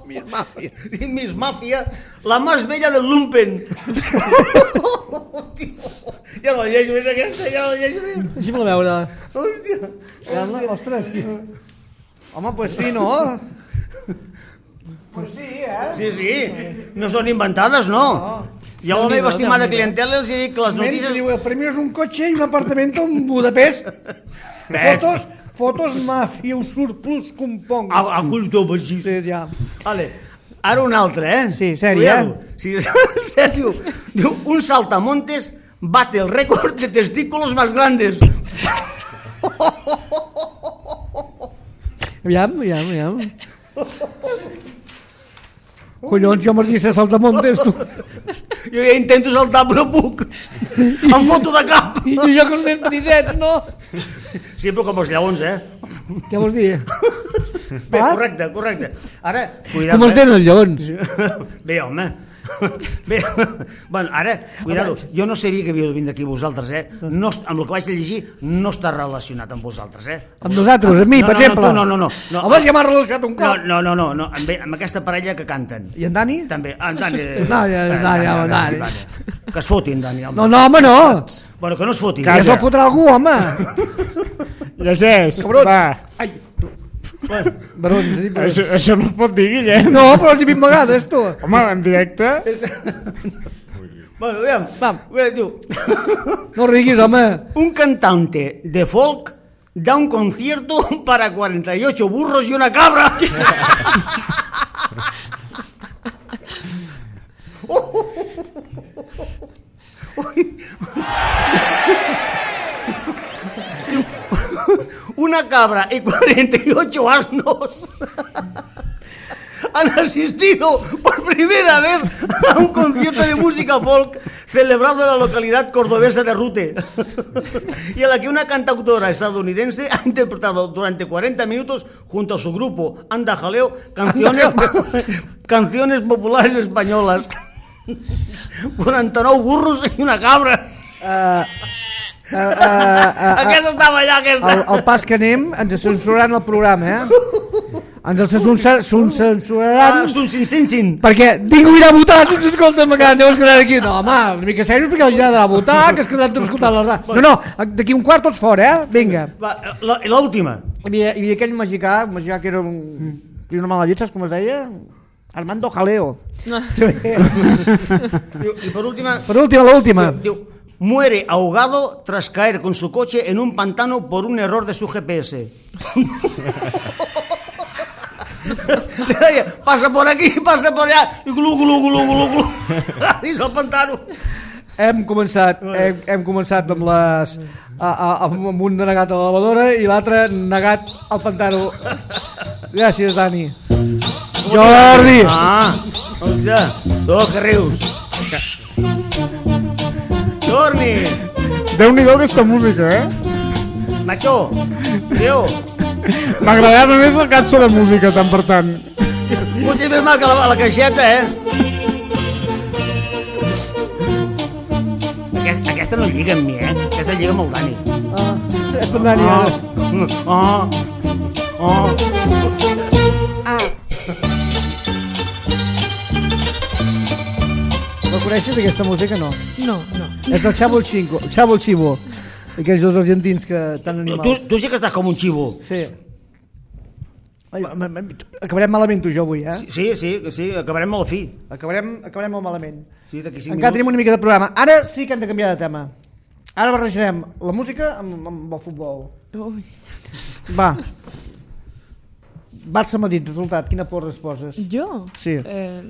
Miss Mafia. Sí, Miss Mafia, la más bella del lumpen. ja la llegeixo, és aquesta, ja la llegeixo. més. Deixa'm-la veure. Hòstia. Carla, ostres, qui... Home, pues sí, no? Pues sí, eh? Sí, sí, no són inventades, no. Jo a la meva estimada clientela els he dit que les Notícies... Diu, el premi és un cotxe i un apartament en Budapest. fotos, fotos mafia, un surplus compong. A, a culto, pues sí. Sí, ja. Vale. Ara un altre, eh? Sí, sèrio, Cuidado. Sí, serio. Diu, un saltamontes bate el récord de testículos más grandes. Aviam, aviam, aviam. Collons, jo Martí se saltamontes, tu. Jo ja intento saltar, però no puc. Em foto de cap. I jo que els dents petitets, no? Sí, però com els lleons, eh? Què vols dir? Bé, Ah? correcte, correcte. Ara, cuidado, Com els eh? tenen els lleons. Bé, home. Bé, bueno, ara, cuidado, jo no sabia que havíeu de vindre aquí vosaltres, eh? No, amb el que vaig llegir no està relacionat amb vosaltres, eh? Amb nosaltres, amb mi, no, per no, exemple. No, no, no, no. no. Home, ja m'ha relacionat un No, cop. no, no, no, no. Amb, amb aquesta parella que canten. I en Dani? També. Ah, en Dani. Això és- Dani, Dani, Dani. Dani. Que es foti, en Dani. Home. No, no, home, no. Bueno, que no es foti. Ja se'l fotrà algú, home. Llegeix, Cabrons. Va. Barons, sí, però... Això, això no es pot dir, Guillem. No, però els he vist vegades, tu. Home, en directe... Bueno, veam. Vam. Bé, diu, No riguis, home. un cantante de folk da un concierto para 48 burros y una cabra. Una cabra y 48 asnos han asistido por primera vez a un concierto de música folk celebrado en la localidad cordobesa de Rute y a la que una cantautora estadounidense ha interpretado durante 40 minutos junto a su grupo Anda Jaleo canciones, canciones populares españolas. 49 burros i una cabra. Uh, uh, uh, uh, Aquesta estava allà, aquesta. el, el pas que anem ens censuraran el programa, eh? Ens el censura- Ah, censuraran sun, sin, sin, sin. perquè ningú irà a votar si ens escolta me quedan, deus quedar aquí. No, home, una mica serios perquè ha d'anar a votar, que es quedaran tots escoltant la ràdio. No, no, d'aquí un quart tots fora, eh? Vinga. L'última. Hi havia, hi havia aquell magicà, un magicà que era un... Que era una mala llet, saps com es deia? Armando Jaleo. Diu, I per última, Per última, l'última. Diu, muere ahogado tras caer con su coche en un pantano por un error de su GPS. Pasa por aquí, pasa por allá, i glu, glu, glu, glu, glu, dins el pantano. Hem començat, hem, hem començat amb les... A, a, amb un negat a la lavadora i l'altre negat al pantano. Gràcies, Dani. Jordi! Ah, hòstia, tu que rius. Torni, Déu-n'hi-do aquesta música, eh? macho, tio, M'agradava més la capsa de música, tant per tant. potser més que la, la caixeta, eh? Aquesta, aquesta no lliga amb mi, eh? Aquesta lliga amb el Dani. Ah, és per Dani, ara. Ah, ah. La coneixes, aquesta música? No. No, no. És del Chavo el Chingo, Chavo el Chivo. Aquells dos argentins que tan Tu, animals. tu sí que estàs com un xivo. Sí. Ai, ma- ma- acabarem malament tu i jo avui, eh? Sí, sí, sí, acabarem la fi. Acabarem, acabarem molt malament. Sí, d'aquí cinc Encara tenim minuts. una mica de programa. Ara sí que hem de canviar de tema. Ara barrejarem la música amb, amb el futbol. Ui. Va. Barça-Madrid, resultat. Quina porra es poses? Jo? Sí. Eh,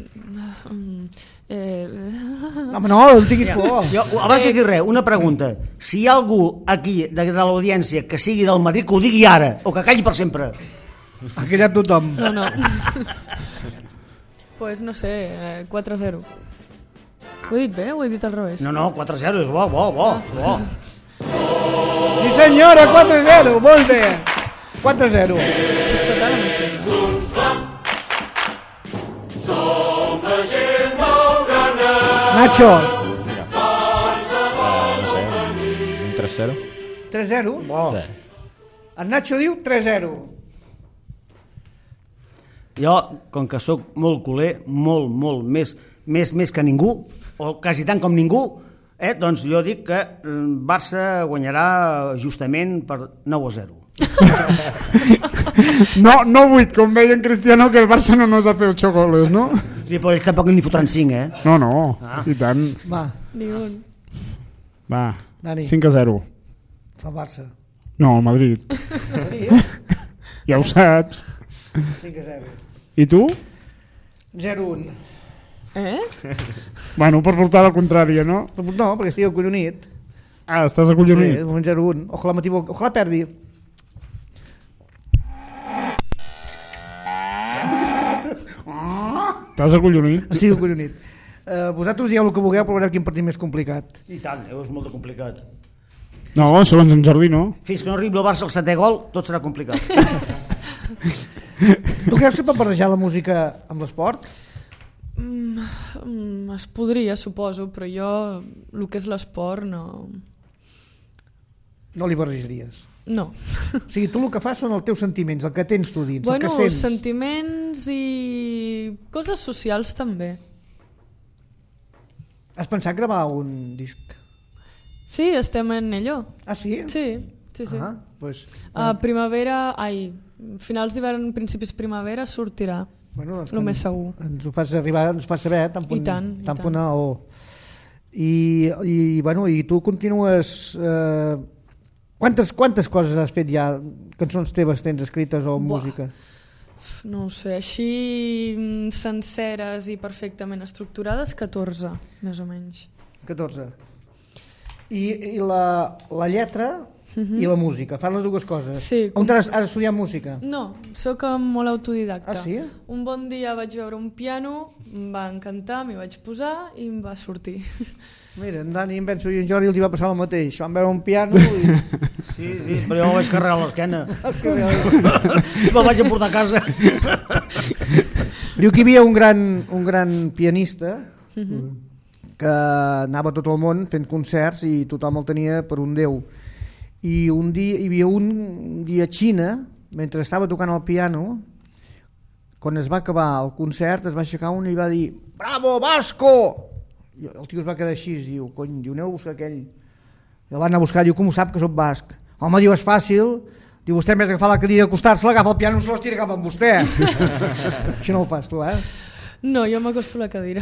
mm, eh, Home, no, no tinguis por. Jo, abans de dir res, una pregunta. Si hi ha algú aquí de, de l'audiència que sigui del Madrid, que ho digui ara, o que calli per sempre. Ha callat tothom. no, no. pues no sé, eh, 4-0. Ho he dit bé o ho he dit al revés? No, no, 4-0 és bo, bo, bo, bo. Sí senyora, 4-0, molt bé. 4-0. Soc fatal amb això. Nacho, Ah, no sé, un, un 3-0. 3-0. bo. Sí. El Nacho diu 3-0. Jo, com que sóc molt culer, molt, molt, més, més, més que ningú, o quasi tant com ningú, eh, doncs jo dic que mm, Barça guanyarà justament per 9 a 0. No, no 8, com deia en Cristiano, que el Barça no nos hace 8 goles, no? Sí, però ells tampoc n'hi fotran 5, eh? No, no, i tant. Va, Ni un. Va, Dani. 5 a 0. el Barça. No, el Madrid. Ja ho saps. 5-0. I tu? 0-1. Eh? Bueno, per portar la contrària, no? No, perquè estic acollonit. Ah, estàs Sí, acollonit. un 0-1. Ojalà. Ojalà perdi. T'has acollonit? Estic acollonit. Uh, vosaltres dieu el que vulgueu, però veureu quin partit més complicat. I tant, eh, és molt complicat. No, segons en Jordi no. Fins que no arribi el Barça al setè gol, tot serà complicat. Tu creus que pot barrejar la música amb l'esport? Mm, mm, es podria, suposo, però jo el que és l'esport no... No li barrejaries. No. O sigui, tu el que fas són els teus sentiments, el que tens tu dins, bueno, el que sents. sentiments i coses socials també. Has pensat gravar un disc? Sí, estem en ello. Ah, sí? Sí, sí, sí. Ah, pues, A primavera, ai, finals d'hivern, principis primavera sortirà. bueno, doncs Lo que més segur. Ens ho fas arribar, ens ho fas saber, tan punt, I tant, i tan tant. punt a o. I, i, bueno, i tu continues... Eh, quantes, quantes coses has fet ja? Cançons teves tens escrites o Buah. música? No ho sé, així mm, senceres i perfectament estructurades, 14, més o menys. 14. I, i la, la lletra i la música, fan les dues coses. Mhm. Sí, On com- has, has estudiat música? No, sóc eh, molt autodidacta. Ah, sí? Un bon dia vaig veure un piano, em va encantar, m'hi vaig posar i em va sortir. Mira, en Dani, en Benso i en Jordi els hi va passar el mateix. Van veure un piano i... Sí, sí, però jo vaig carregar a l'esquena. me'l vaig emportar a casa. Diu que hi havia un gran, un gran pianista Mhm. que anava tot el món fent concerts i tothom el tenia per un déu. I un dia, hi havia un dia a Xina, mentre estava tocant el piano, quan es va acabar el concert, es va aixecar un i va dir «Bravo, Vasco!» I el tio es va quedar així, diu, cony, diu, aneu a buscar aquell. I el van anar a buscar, diu, com ho sap que sóc basc? Home, diu, és fàcil, diu, vostè en vez d'agafar la cadira i acostar-se, agafa el piano i se l'estira cap amb vostè. Això no ho fas tu, eh? No, jo m'acosto a la cadira.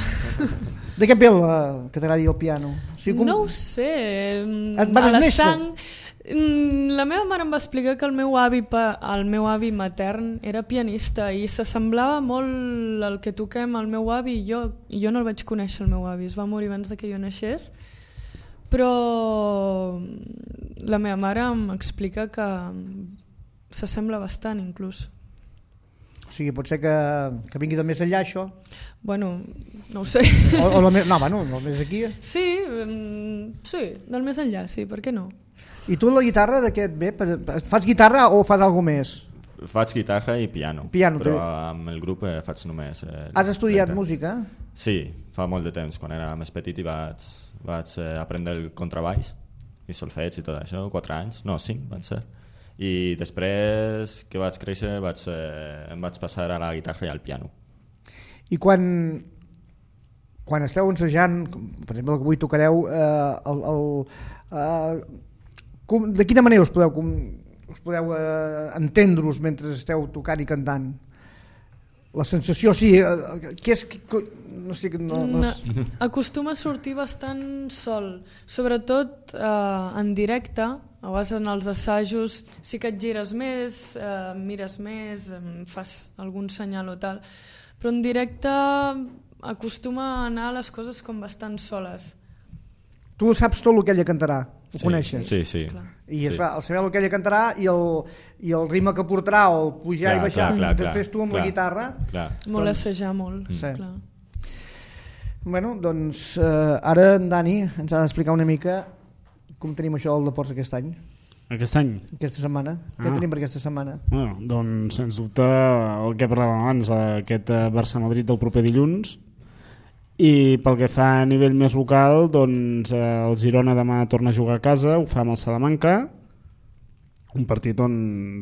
De què ve la, que t'agradi el piano? O sigui, com... No ho sé. Et vas a la néixer? sang... mm, La meva mare em va explicar que el meu avi, pa- el meu avi matern era pianista i s'assemblava molt al que toquem el meu avi i jo, jo no el vaig conèixer el meu avi, es va morir abans de que jo naixés però la meva mare m'explica que s'assembla bastant inclús O sigui, pot ser que, que vingui de més enllà això? bueno, no ho sé O, o la me... No, bueno, no, més aquí. sí, mm, sí, del més enllà sí, per què no? I tu la guitarra ve? Per- Fas guitarra o fas alguna més? Faig guitarra i piano, Piano, però també. amb el grup eh, faig només... Eh, Has estudiat música? Sí, fa molt de temps, quan era més petit i vaig, vaig eh, aprendre el contrabaix i solfeig i tot això, 4 anys, no, 5 van ser. I després que vaig créixer vaig, eh, em vaig passar a la guitarra i al piano. I quan, quan esteu ensejant, per exemple, el que avui tocareu, eh, el, el, eh, com, de quina manera us podeu, com, us podeu eh, entendre-us mentre esteu tocant i cantant? La sensació, sí, eh, què és... Que, no sé, no, no, és- No, acostuma a sortir bastant sol, sobretot eh, en directe, a vegades en els assajos sí que et gires més, eh, mires més, fas algun senyal o tal, però en directe acostuma a anar les coses com bastant soles. Tu saps tot el que ella cantarà, ho Sí, coneixes? Sí, sí. Clar. I sí. es fa, el saber el que ella cantarà i el, i el ritme que portarà o el pujar Clar, i baixar, clar, clar, clar, després tu amb la clar. guitarra Clar. Molt Doncs- assajar, molt. Sí. Clar. Bueno, doncs eh, ara en Dani ens ha d'explicar una mica com tenim això del Deports aquest any, Aquest any? aquesta setmana. Què Ah. tenim per aquesta setmana? Bueno, doncs, sens dubte, el que parlàvem abans, aquest eh, Barça-Madrid del proper dilluns, i pel que fa a nivell més local, doncs eh, el Girona demà torna a jugar a casa, ho fa amb el Salamanca, un partit on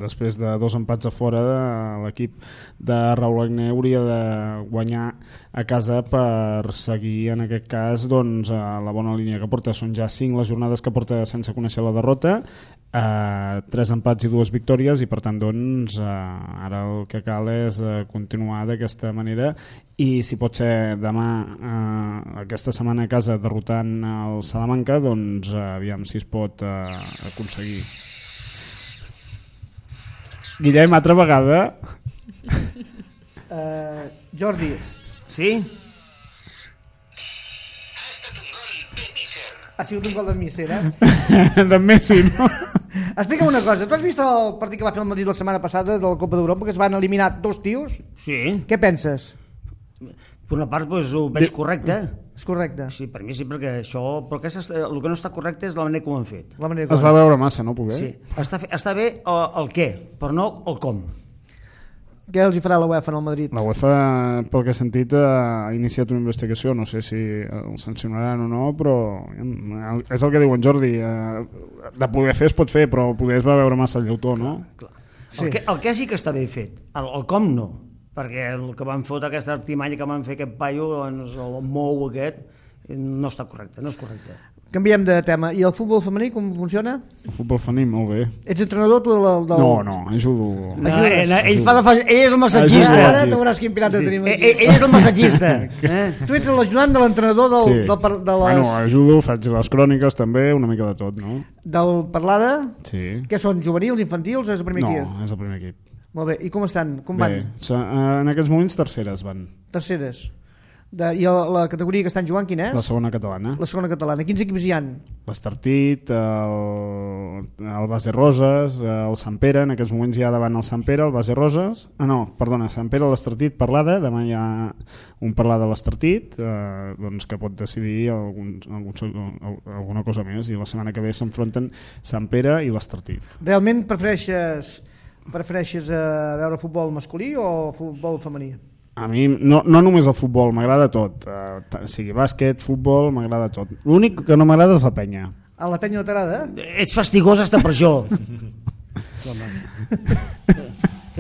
després de dos empats a fora de l'equip de Raúl Agné hauria de guanyar a casa per seguir en aquest cas doncs, a la bona línia que porta. Són ja cinc les jornades que porta sense conèixer la derrota eh, tres empats i dues victòries i per tant doncs eh, ara el que cal és eh, continuar d'aquesta manera. I si pot ser demà eh, aquesta setmana a casa derrotant el Salamanca doncs eh, aviam si es pot eh, aconseguir. Guillem, altra vegada. Uh, Jordi, Sí? Ha sigut un gol de Misser, eh? de Messi, no? Explica'm una cosa, tu has vist el partit que va fer el Madrid la setmana passada de la Copa d'Europa, que es van eliminar dos tios? Sí. Què penses? per una part doncs, ho veig correcte. És correcte. Sí, per mi sí, perquè això... Però aquesta, el que no està correcte és la manera com ho han fet. La manera Es va veure massa, no, poder? Sí, està, fe- està bé el, el què, però no el com. Què els hi farà la UEFA en el Madrid? La UEFA, pel que he sentit, ha iniciat una investigació, no sé si el sancionaran o no, però eh, és el que diu en Jordi, eh, de poder fer es pot fer, però poder es va veure massa el llautó, no? Sí. El, que, el que sí que està ben fet, el, el com no, perquè el que van fotre aquesta artimanya que van fer aquest paio, doncs, el mou aquest, no està correcte, no és correcte. Canviem de tema. I el futbol femení com funciona? El futbol femení, molt bé. Ets entrenador tu del... del... No, no, ajudo... No, ell, ell, fa de fa... ell és el massatgista. Ajuda. Ara tu veuràs quin pirata Sí. tenim Ell, aquí. ell és el massatgista. Eh? Tu ets l'ajudant de l'entrenador del, Sí. del, par- de les, Bueno, ajudo, faig les cròniques també, una mica de tot, no? del Parlada. Sí. Què són, juvenils, infantils? És el primer No, equip? és el primer equip. Molt bé. I com estan? Com Bé, van? en aquests moments terceres van. Terceres. De, I la, la categoria que estan jugant quina és? La segona catalana. La segona catalana. Quins equips hi han? L'Estartit, el, el Base Roses, el Sant Pere, en aquests moments hi ha davant el Sant Pere, el Base Roses, ah no, perdona, Sant Pere, l'Estartit, Parlada, demà hi ha un parlar de l'Estartit, eh, doncs que pot decidir algun, algun, alguna cosa més, i la setmana que ve s'enfronten Sant Pere i l'Estartit. Realment prefereixes, prefereixes eh, veure futbol masculí o futbol femení? A mi no, no només el futbol, m'agrada tot, t- sigui bàsquet, futbol, m'agrada tot. L'únic que no m'agrada és la penya. A la penya no t'agrada? Ets fastigós hasta per això.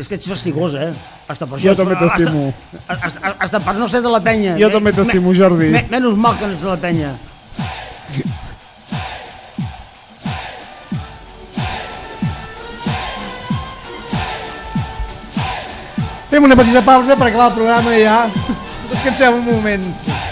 és que ets fastigós, eh? Hasta per Jo això. també t'estimo. Hasta, hasta, hasta per no ser de la penya. Jo també t'estimo, Jordi. Me, menys mal que no ets de la penya. Fem una petita pausa per acabar el programa i ja. Descansem un moment. ¡Vamos,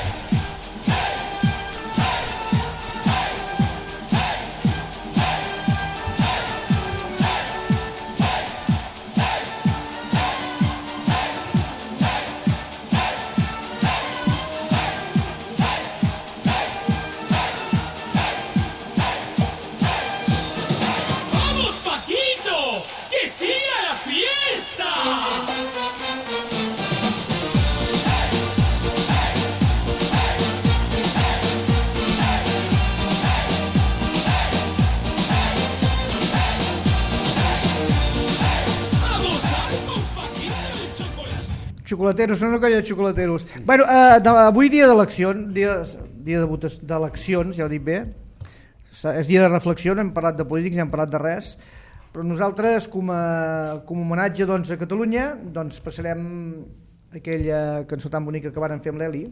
Xocolateros, una colla de xocolateros. Bueno, eh, de, avui dia d'eleccions, dia, dia d'eleccions, ja ho dic bé, és dia de reflexió, no hem parlat de polítics, no hem parlat de res, però nosaltres, com a, com a homenatge doncs, a Catalunya, doncs passarem aquella cançó tan bonica que varen fer amb l'Eli,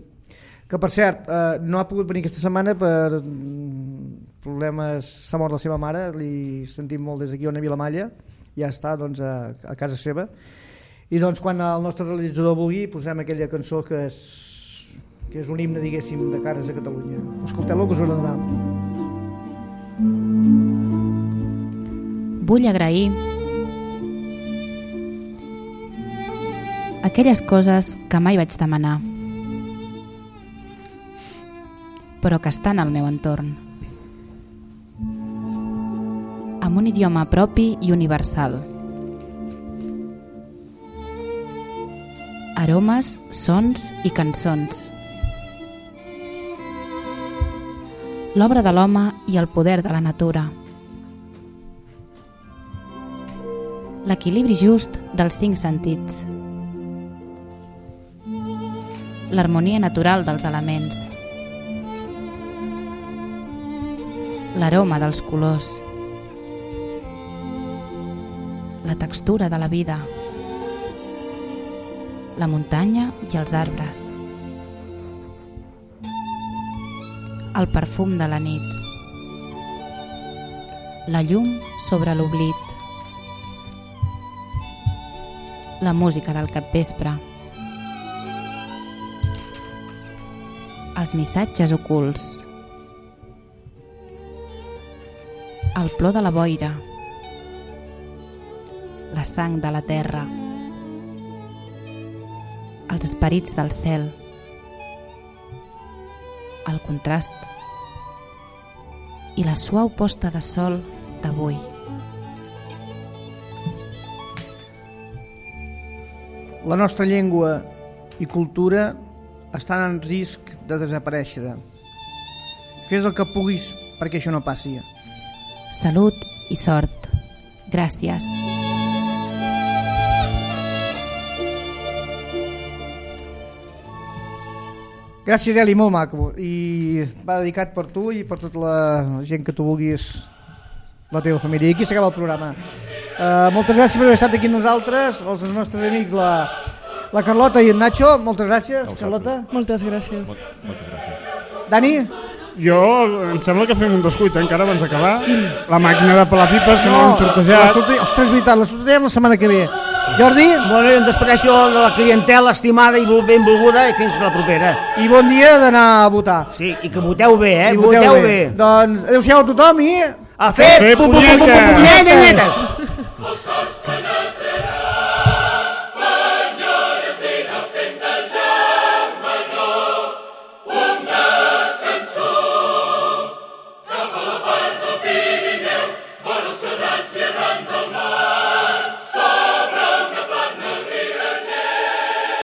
que per cert eh, no ha pogut venir aquesta setmana per mm, problemes, s'ha mort la seva mare, li sentim molt des d'aquí a Vilamalla, ja està doncs, a, a casa seva, i doncs quan el nostre realitzador vulgui posem aquella cançó que és, que és un himne, diguéssim, de cares a Catalunya. Escolteu-lo que us agradarà. Vull agrair aquelles coses que mai vaig demanar, però que estan al meu entorn. Amb un idioma propi i universal. Aromes, sons i cançons. L'obra de l'home i el poder de la natura. l'equilibri just dels cinc sentits, l'harmonia natural dels elements, l'aroma dels colors, la textura de la vida, la muntanya i els arbres, el perfum de la nit, la llum sobre l'oblit, la música del capvespre. Els missatges ocults. El plor de la boira. La sang de la terra. Els esperits del cel. El contrast. I la suau posta de sol d'avui. La nostra llengua i cultura estan en risc de desaparèixer. Fes el que puguis perquè això no passi. Salut i sort. Gràcies. Gràcies, Eli, molt maco. I va dedicat per tu i per tota la gent que tu vulguis, la teva família. I aquí s'acaba el programa. Uh, moltes gràcies per haver estat aquí nosaltres, els nostres amics, la, la Carlota i en Nacho. Moltes gràcies, Carlota. Moltes gràcies. Moltes gràcies. Dani? Jo, em sembla que fem un descuit, eh, encara abans d'acabar. La màquina de pelar pipes, que no, l'hem la sortejat. sorte... Ostres, és veritat, la sortejarem la setmana que ve. Jordi? Bueno, em despedeixo de la clientela estimada i benvolguda i fins la propera. I bon dia d'anar a votar. Sí, i que voteu bé, eh? I Voteu, bé. Doncs adeu-siau a tothom i... A fer... fer pu- pu- pu- pu- pu- punyetes. punyetes.